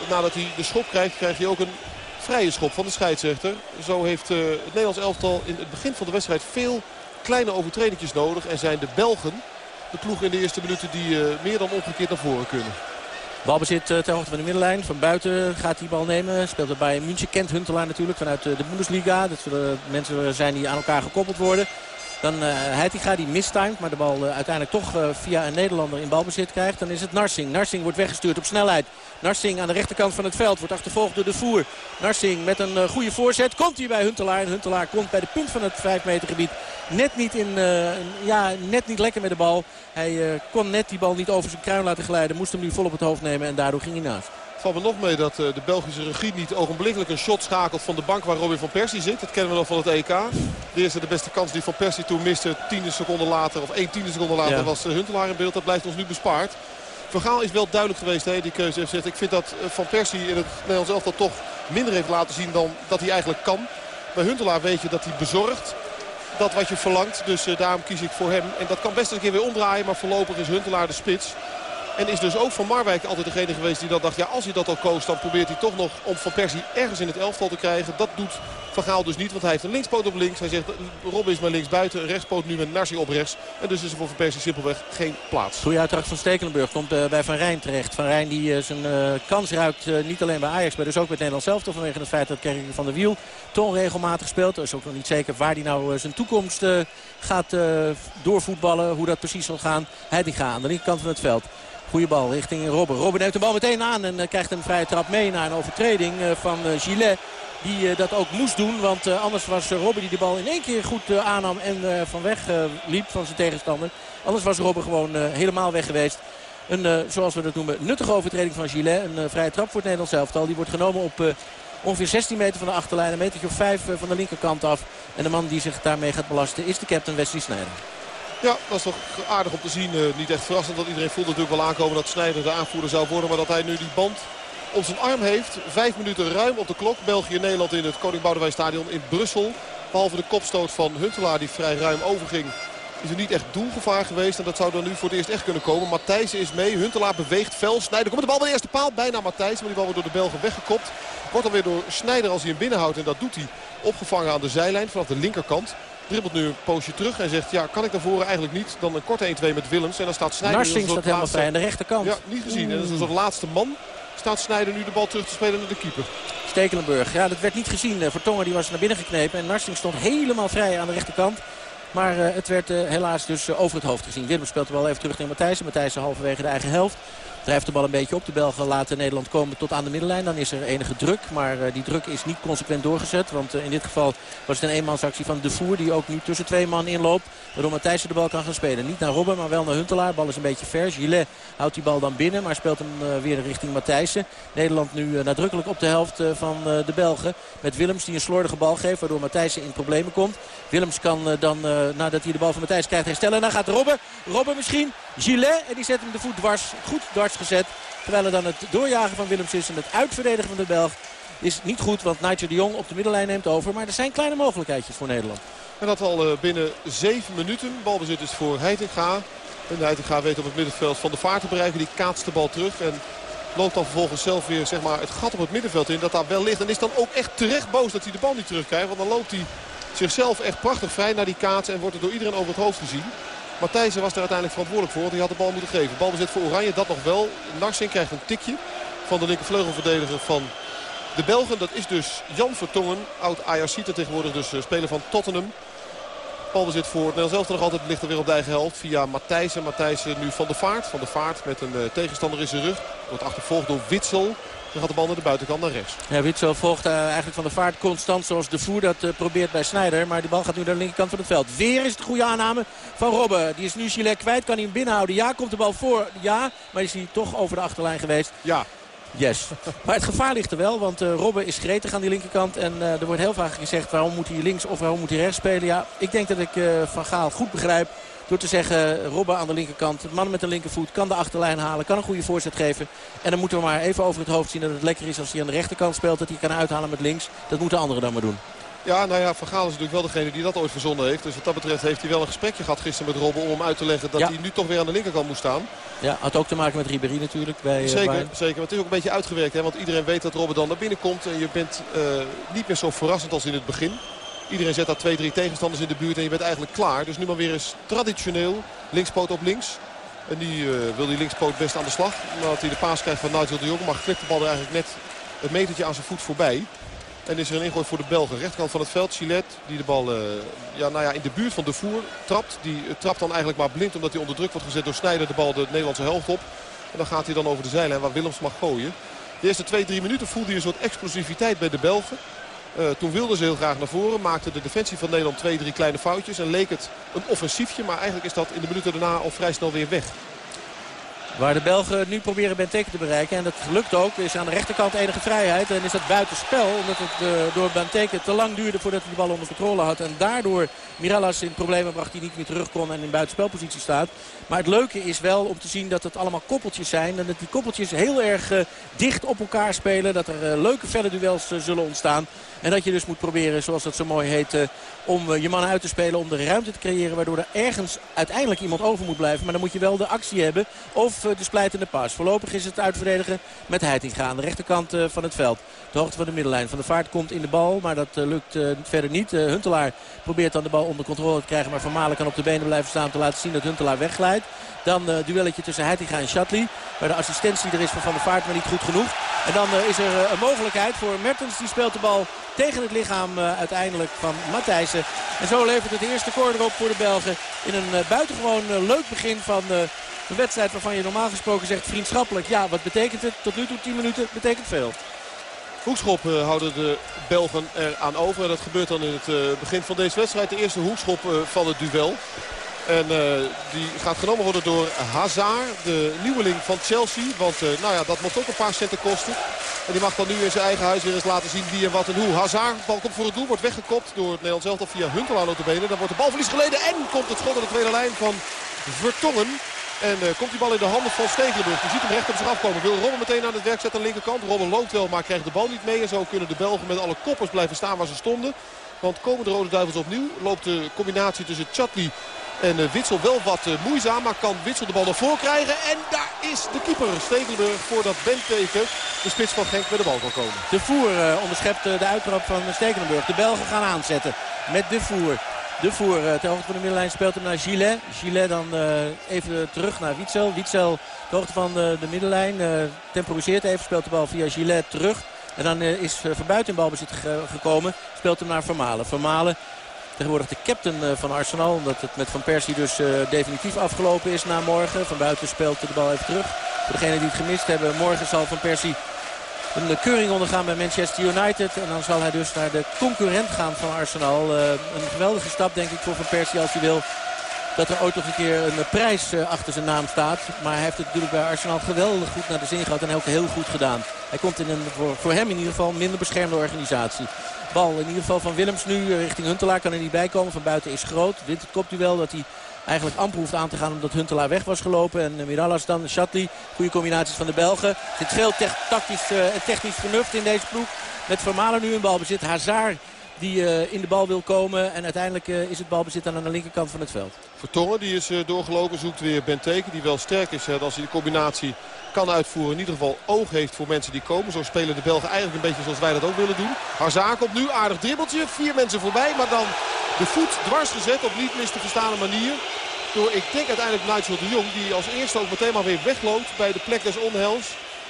nadat hij de schop krijgt, krijgt hij ook een vrije schop van de scheidsrechter. Zo heeft uh, het Nederlands elftal in het begin van de wedstrijd veel kleine overtredingjes nodig. En zijn de Belgen de ploeg in de eerste minuten die uh, meer dan omgekeerd naar voren kunnen. Balbezit uh, ter hoogte van de middenlijn. Van buiten gaat die bal nemen. Speelt er bij München. Kent Huntelaar natuurlijk vanuit de Bundesliga. Dat zullen mensen zijn die aan elkaar gekoppeld worden. Dan uh, Heitinga die mistimed, maar de bal uh, uiteindelijk toch uh, via een Nederlander in balbezit krijgt. Dan is het Narsing. Narsing wordt weggestuurd op snelheid. Narsing aan de rechterkant van het veld wordt achtervolgd door de voer. Narsing met een goede voorzet. Komt hij bij Huntelaar. En Huntelaar komt bij de punt van het 5 meter gebied. Net niet, in, ja, net niet lekker met de bal. Hij kon net die bal niet over zijn kruin laten glijden. Moest hem nu vol op het hoofd nemen en daardoor ging hij naast. Valt me nog mee dat de Belgische regie niet ogenblikkelijk een shot schakelt van de bank waar Robin van Persie zit. Dat kennen we nog van het EK. De eerste de beste kans die van Persie toen miste, tiende seconden later of 1 tiende seconde later ja. was Huntelaar in beeld. Dat blijft ons nu bespaard. Vergaal is wel duidelijk geweest, hè, die keuze heeft gezegd. Ik vind dat Van Persie in het Nederlands elftal toch minder heeft laten zien dan dat hij eigenlijk kan. Bij Huntelaar weet je dat hij bezorgt dat wat je verlangt. Dus uh, daarom kies ik voor hem. En dat kan best een keer weer omdraaien, maar voorlopig is Huntelaar de spits. En is dus ook Van Marwijk altijd degene geweest die dan dacht... ja, als hij dat al koos, dan probeert hij toch nog om Van Persie ergens in het elftal te krijgen. Dat doet Van Gaal dus niet, want hij heeft een linkspoot op links. Hij zegt, Rob is maar linksbuiten, een rechtspoot nu met Narsi op rechts. En dus is er voor Van Persie simpelweg geen plaats. Goeie uitdracht van Stekelenburg komt uh, bij Van Rijn terecht. Van Rijn die uh, zijn uh, kans ruikt, niet alleen bij Ajax, maar dus ook met Nederland zelf. Vanwege het feit dat Kerry van der Wiel toch regelmatig speelt. Er is ook nog niet zeker waar hij nou zijn toekomst gaat doorvoetballen. Hoe dat precies zal gaan. Hij die gaat aan de linkerkant van het veld. Goeie bal richting Robben. Robben neemt de bal meteen aan en uh, krijgt een vrije trap mee naar een overtreding uh, van uh, Gillet. die dat ook moest doen. Want anders was Robben die de bal in één keer goed aannam en van weg liep van zijn tegenstander. Anders was Robben gewoon helemaal weg geweest. Een, zoals we dat noemen, nuttige overtreding van Gillet. Een vrije trap voor het Nederlands elftal. Die wordt genomen op ongeveer 16 meter van de achterlijn. Een metertje of 5 van de linkerkant af. En de man die zich daarmee gaat belasten is de captain Wesley Sneijder. Ja, dat is toch aardig om te zien. Uh, niet echt verrassend, want iedereen voelde natuurlijk wel aankomen dat Snijder de aanvoerder zou worden. Maar dat hij nu die band op zijn arm heeft. Vijf minuten ruim op de klok. België-Nederland in het Koning Boudewijn Stadion in Brussel. Behalve de kopstoot van Huntelaar die vrij ruim overging. Is er niet echt doelgevaar geweest. En dat zou dan nu voor het eerst echt kunnen komen. Matthijs is mee. Huntelaar beweegt fel. Snijder komt de bal bij de eerste paal. Bijna Matthijs. Maar die bal wordt door de Belgen weggekopt. Wordt dan weer door Snijder als hij hem binnenhoudt. En dat doet hij opgevangen aan de zijlijn vanaf de linkerkant. Dribbelt nu een poosje terug en zegt ja kan ik daarvoor eigenlijk niet. Dan een korte 1-2 met Willems. En dan staat Snijder... Narsing staat helemaal vrij aan de rechterkant. Ja, niet gezien. En dat is de laatste man. Staat Snijder nu de bal terug te spelen naar de keeper. Stekelenburg. Ja, dat werd niet gezien. Eh, Vertongen die was naar binnen geknepen. En Narsing stond helemaal vrij aan de rechterkant. Maar uh, het werd uh, helaas dus uh, over het hoofd gezien. Willem speelt de bal even terug naar Matthijssen. Matthijssen halverwege de eigen helft. Drijft de bal een beetje op. De Belgen laten Nederland komen tot aan de middenlijn. Dan is er enige druk. Maar uh, die druk is niet consequent doorgezet. Want uh, in dit geval was het een eenmansactie van De Voer. Die ook nu tussen twee man inloopt. Waardoor Matthijssen de bal kan gaan spelen. Niet naar Robben, maar wel naar Huntelaar. Bal is een beetje vers. Gillet houdt die bal dan binnen. Maar speelt hem uh, weer richting Matthijssen. Nederland nu nadrukkelijk op de helft van de Belgen. Met Willems die een slordige bal geeft. Waardoor Matthijssen in problemen komt. Willems kan dan, nadat hij de bal van Matthijs krijgt, herstellen. En dan gaat Robben. Robben misschien. Gillet. En die zet hem de voet dwars. Goed dwars gezet. Terwijl er dan het doorjagen van Willems is en het uitverdedigen van de Belg is niet goed. Want Nigel de Jong op de middenlijn neemt over. Maar er zijn kleine mogelijkheidjes voor Nederland. En dat al uh, binnen zeven minuten. Balbezit is voor Heitinga. En Heitinga weet op het middenveld van de vaart te bereiken. Die kaatst de bal terug. En loopt dan vervolgens zelf weer zeg maar, het gat op het middenveld in. Dat daar wel ligt. En is dan ook echt terecht boos dat hij de bal niet terugkrijgt. Want dan loopt hij zichzelf echt prachtig vrij naar die kaats. En wordt er door iedereen over het hoofd gezien. Matthijsen was er uiteindelijk verantwoordelijk voor. Want hij had de bal moeten geven. Balbezit voor Oranje, dat nog wel. Narsing krijgt een tikje van de linkervleugelverdediger van de Belgen. Dat is dus Jan Vertongen, oud Ajaxite tegenwoordig dus eh, speler van Tottenham. Balbezit voor Nederland zelf nog altijd ligt er weer op de eigen helft via Matthijsen. Matthijsen nu van de vaart. Van de vaart met een uh, tegenstander in zijn rug. Wordt achtervolgd door Witsel. Dan gaat de bal naar de buitenkant naar rechts. Ja, Witsel volgt uh, eigenlijk van de vaart constant zoals de voer dat uh, probeert bij Snijder. Maar die bal gaat nu naar de linkerkant van het veld. Weer is het goede aanname van Robben. Die is nu Gillet kwijt. Kan hij hem binnenhouden? Ja, komt de bal voor? Ja, maar is hij toch over de achterlijn geweest? Ja. Yes. Maar het gevaar ligt er wel, want uh, Robben is gretig aan die linkerkant. En uh, er wordt heel vaak gezegd waarom moet hij links of waarom moet hij rechts spelen. Ja, ik denk dat ik uh, Van Gaal goed begrijp. Door te zeggen, Robben aan de linkerkant, man met een linkervoet, kan de achterlijn halen, kan een goede voorzet geven. En dan moeten we maar even over het hoofd zien dat het lekker is als hij aan de rechterkant speelt. Dat hij kan uithalen met links. Dat moeten anderen dan maar doen. Ja, nou ja, Van Gaal is natuurlijk wel degene die dat ooit verzonnen heeft. Dus wat dat betreft heeft hij wel een gesprekje gehad gisteren met Robben... om hem uit te leggen dat ja. hij nu toch weer aan de linkerkant moest staan. Ja, had ook te maken met Ribéry natuurlijk. Bij, zeker, zeker. Maar het is ook een beetje uitgewerkt. Hè? Want iedereen weet dat Robben dan naar binnen komt. En je bent uh, niet meer zo verrassend als in het begin. Iedereen zet daar twee, drie tegenstanders in de buurt en je bent eigenlijk klaar. Dus nu maar weer eens traditioneel linkspoot op links. En die uh, wil die linkspoot best aan de slag. Nadat hij de paas krijgt van Nigel de Jong. Maar klikt de bal er eigenlijk net een metertje aan zijn voet voorbij. En is er een ingooi voor de Belgen. Rechterkant van het veld. Gillet die de bal uh, ja, nou ja, in de buurt van de voer trapt. Die uh, trapt dan eigenlijk maar blind omdat hij onder druk wordt gezet door Snijder. De bal de Nederlandse helft op. En dan gaat hij dan over de zijlijn waar Willems mag gooien. De eerste twee, drie minuten voelde hij een soort explosiviteit bij de Belgen. Uh, toen wilden ze heel graag naar voren. Maakte de defensie van Nederland twee, drie kleine foutjes. En leek het een offensiefje. Maar eigenlijk is dat in de minuten daarna al vrij snel weer weg. Waar de Belgen nu proberen Benteke te bereiken. En dat lukt ook. Is aan de rechterkant enige vrijheid. En is dat buitenspel. Omdat het uh, door Benteke te lang duurde voordat hij de bal onder controle had. En daardoor Mirallas in problemen bracht die niet meer terug kon. En in buitenspelpositie staat. Maar het leuke is wel om te zien dat het allemaal koppeltjes zijn. En dat die koppeltjes heel erg uh, dicht op elkaar spelen. Dat er leuke felle duels zullen ontstaan. En dat je dus moet proberen, zoals dat zo mooi heet, uh, om uh, je man uit te spelen. Om de ruimte te creëren waardoor er ergens uiteindelijk iemand over moet blijven. Maar dan moet je wel de actie hebben of uh, de splijtende pas. Voorlopig is het uitverdedigen met Heitinga aan de rechterkant van het veld. De hoogte van de middenlijn. Van de vaart komt in de bal, maar dat lukt verder niet. Huntelaar probeert dan de bal onder controle te krijgen. Maar Van Malen kan op de benen blijven staan om te laten zien dat Huntelaar wegglijdt. Dan uh, duelletje tussen Heitinga en Shatley. Waar de assistentie er is van Van der Vaart, maar niet goed genoeg. En dan uh, is er uh, een mogelijkheid voor Mertens. Die speelt de bal tegen het lichaam uiteindelijk van Matthijssen. En zo levert het eerste corner op voor de Belgen. In een buitengewoon leuk begin van een wedstrijd waarvan je normaal gesproken zegt vriendschappelijk. Ja, wat betekent het? Tot nu toe 10 minuten betekent veel. Hoekschop houden de Belgen er aan over. En dat gebeurt dan in het begin van deze wedstrijd. De eerste hoekschop van het duel. En die gaat genomen worden door Hazard, de nieuweling van Chelsea. Want nou ja, dat mocht ook een paar centen kosten. En die mag dan nu in zijn eigen huis weer eens laten zien wie en wat en hoe. Hazard, bal komt voor het doel, wordt weggekopt door het Nederlands elftal via Huntelaar benen. Dan wordt de balverlies geleden en komt het schot aan de tweede lijn van Vertongen. En uh, komt die bal in de handen van Stekelenburg. Je ziet hem recht op zich afkomen. Wil Robben meteen aan het werk zetten aan de linkerkant. Robben loopt wel, maar krijgt de bal niet mee. En zo kunnen de Belgen met alle koppers blijven staan waar ze stonden. Want komen de Rode Duivels opnieuw. Loopt de combinatie tussen Chatli en uh, Witsel wel wat uh, moeizaam. Maar kan Witsel de bal naar voren krijgen. En daar is de keeper Stekelenburg voordat Benteke de spits van Genk met de bal kan komen. De Voer onderschept de uittrap van Stekelenburg. De Belgen gaan aanzetten met De Voer. De Voer ter van de middenlijn speelt hem naar Gillet. Gillet dan even terug naar Witzel. Witzel ter hoogte van de, de middenlijn. Temporiseert even, speelt de bal via Gillet terug. En dan is Verbuiten in balbezit ge gekomen. Speelt hem naar Vermalen. Vermalen tegenwoordig de captain van Arsenal. Omdat het met Van Persie dus definitief afgelopen is na morgen. Van Buiten speelt de bal even terug. Voor degenen die het gemist hebben. Morgen zal Van Persie een keuring ondergaan bij Manchester United. En dan zal hij dus naar de concurrent gaan van Arsenal. Een geweldige stap denk ik voor Van Persie als hij wil dat er ooit nog een keer een prijs achter zijn naam staat. Maar hij heeft het natuurlijk bij Arsenal geweldig goed naar de zin gehad en ook heel goed gedaan. Hij komt in een voor hem in ieder geval minder beschermde organisatie. Bal in ieder geval van Willems nu uh, richting Huntelaar kan er niet bij komen. Van buiten is groot. Wint het kopduel dat hij eigenlijk amper hoeft aan te gaan omdat Huntelaar weg was gelopen. En Mirallas dan, Chatli. Goede combinaties van de Belgen. Er zit veel tactisch en uh, technisch vernuft in deze ploeg. Met Vermalen nu een balbezit. Hazard die uh, in de bal wil komen. En uiteindelijk uh, is het balbezit aan de linkerkant van het veld. Vertongen die is uh, doorgelopen, zoekt weer Benteke. Die wel sterk is als hij de combinatie kan uitvoeren. In ieder geval oog heeft voor mensen die komen. Zo spelen de Belgen eigenlijk een beetje zoals wij dat ook willen doen. Hazard komt nu, aardig dribbeltje. Vier mensen voorbij, maar dan de voet dwars gezet op niet mis te verstaande manier. Door, ik denk uiteindelijk Nigel de Jong. Die als eerste ook meteen maar weer wegloopt bij de plek des onheils.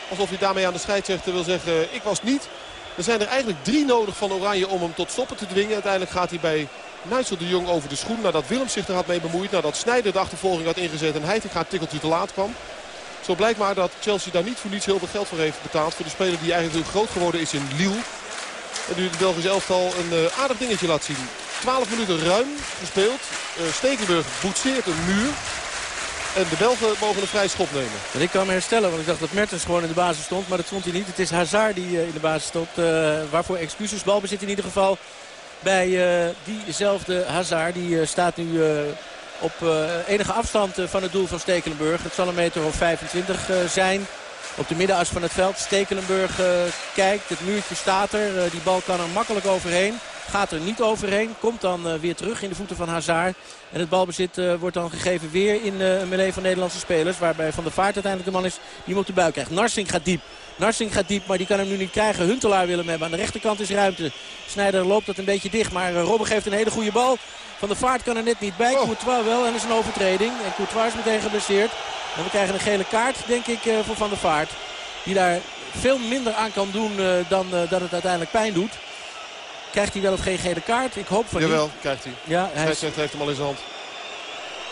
Alsof hij daarmee aan de scheidsrechter wil zeggen, ik was niet. Er zijn er eigenlijk drie nodig van Oranje om hem tot stoppen te dwingen. Uiteindelijk gaat hij bij Nigel de Jong over de schoen. Nadat Willem zich er had mee bemoeid. Nadat Snijder de achtervolging had ingezet en hij gaat tikkeltje te laat kwam. Zo blijkt maar dat Chelsea daar niet voor niets heel veel geld voor heeft betaald. Voor de speler die eigenlijk groot geworden is in Lille. En nu het Belgische elftal een uh, aardig dingetje laat zien. 12 minuten ruim gespeeld. Uh, Stekenburg boetseert een muur. De Belgen mogen een vrij schop nemen. En ik kan me herstellen, want ik dacht dat Mertens gewoon in de basis stond. Maar dat stond hij niet. Het is Hazard die uh, in de basis stond. Uh, waarvoor excuses. Balbezit in ieder geval bij uh, diezelfde Hazard. Die staat nu op enige afstand van het doel van Stekelenburg. Het zal een meter of 25 zijn. Op de middenas van het veld. Stekelenburg kijkt. Het muurtje staat er. die bal kan er makkelijk overheen. Gaat er niet overheen. Komt dan uh, weer terug in de voeten van Hazard. En het balbezit uh, wordt dan gegeven weer in uh, een melee van Nederlandse spelers. Waarbij Van der Vaart uiteindelijk de man is die hem op de buik krijgt. Narsing gaat diep. Narsing gaat diep, maar die kan hem nu niet krijgen. Huntelaar wil hem hebben. Aan de rechterkant is ruimte. Snijder loopt dat een beetje dicht. Maar Robben geeft een hele goede bal. Van der Vaart kan er net niet bij. Oh. Courtois wel. En is een overtreding. En Courtois is meteen geblesseerd. En we krijgen een gele kaart, denk ik, voor Van der Vaart. Die daar veel minder aan kan doen dan dat het uiteindelijk pijn doet. Krijgt hij wel of geen gele kaart? Ik hoop van Jawel, niet. krijgt hij. Ja, hij is... heeft hem al in zijn hand.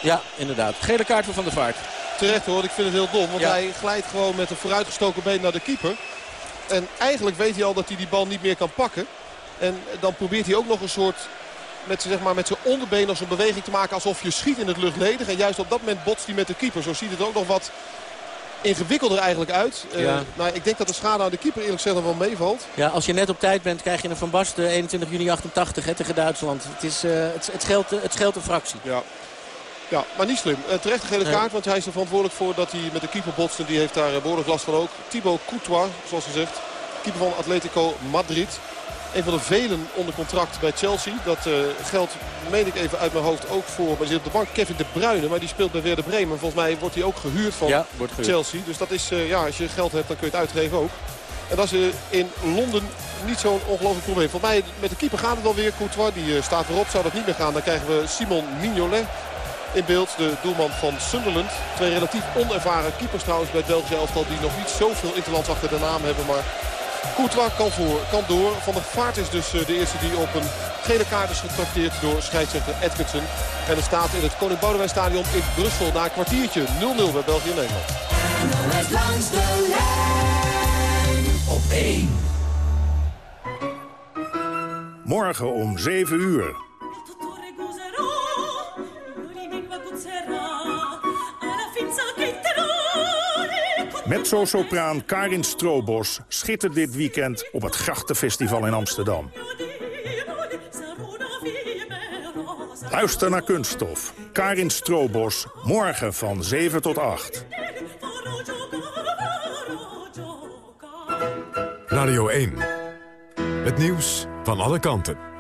Ja, inderdaad. Gele kaart voor Van der Vaart. Terecht hoor, ik vind het heel dom. Want ja. hij glijdt gewoon met een vooruitgestoken been naar de keeper. En eigenlijk weet hij al dat hij die bal niet meer kan pakken. En dan probeert hij ook nog een soort... Met, zeg maar, met zijn onderbeen nog zo'n beweging te maken alsof je schiet in het luchtledig. En juist op dat moment botst hij met de keeper. Zo ziet het ook nog wat ingewikkelder eigenlijk uit. Ja. Uh, nou, ik denk dat de schade aan de keeper eerlijk gezegd wel meevalt. Ja, als je net op tijd bent krijg je een Van Basten 21 juni 88 hè, tegen Duitsland. Het, is, uh, het, het, scheelt, het scheelt een fractie. Ja. Ja, maar niet slim. Uh, terecht een gele kaart, want hij is er verantwoordelijk voor dat hij met de keeper botst. En die heeft daar behoorlijk last van ook. Thibaut Courtois, zoals gezegd. Keeper van Atletico Madrid. Een van de velen onder contract bij Chelsea. Dat uh, geldt, meen ik even uit mijn hoofd, ook voor maar zit op de bank Kevin De Bruyne. Maar die speelt bij Werder Bremen. Volgens mij wordt hij ook gehuurd van ja, gehuurd. Chelsea. Dus dat is, uh, ja, als je geld hebt, dan kun je het uitgeven ook. En dat is uh, in Londen niet zo'n ongelooflijk probleem. Volgens mij met de keeper gaat het wel weer. Courtois, die staat erop. Zou dat niet meer gaan, dan krijgen we Simon Mignolet in beeld. De doelman van Sunderland. Twee relatief onervaren keepers trouwens bij het Belgische elftal. Die nog niet zoveel interlands achter de naam hebben. Maar Courtois kan, voor, kan door. Van der Vaart is dus eh, de eerste die op een gele kaart is getrakteerd door scheidsrechter Edkinson. En het staat in het Koning Boudewijn Stadion in Brussel na een kwartiertje 0-0 bij België-Nederland. langs de op één. Morgen om 7 uur. Mezzo-sopraan Karin Stroobos schittert dit weekend op het Grachtenfestival in Amsterdam. Luister naar Kunststof. Karin Stroobos, morgen van 7 tot 8. Radio 1. Het nieuws van alle kanten.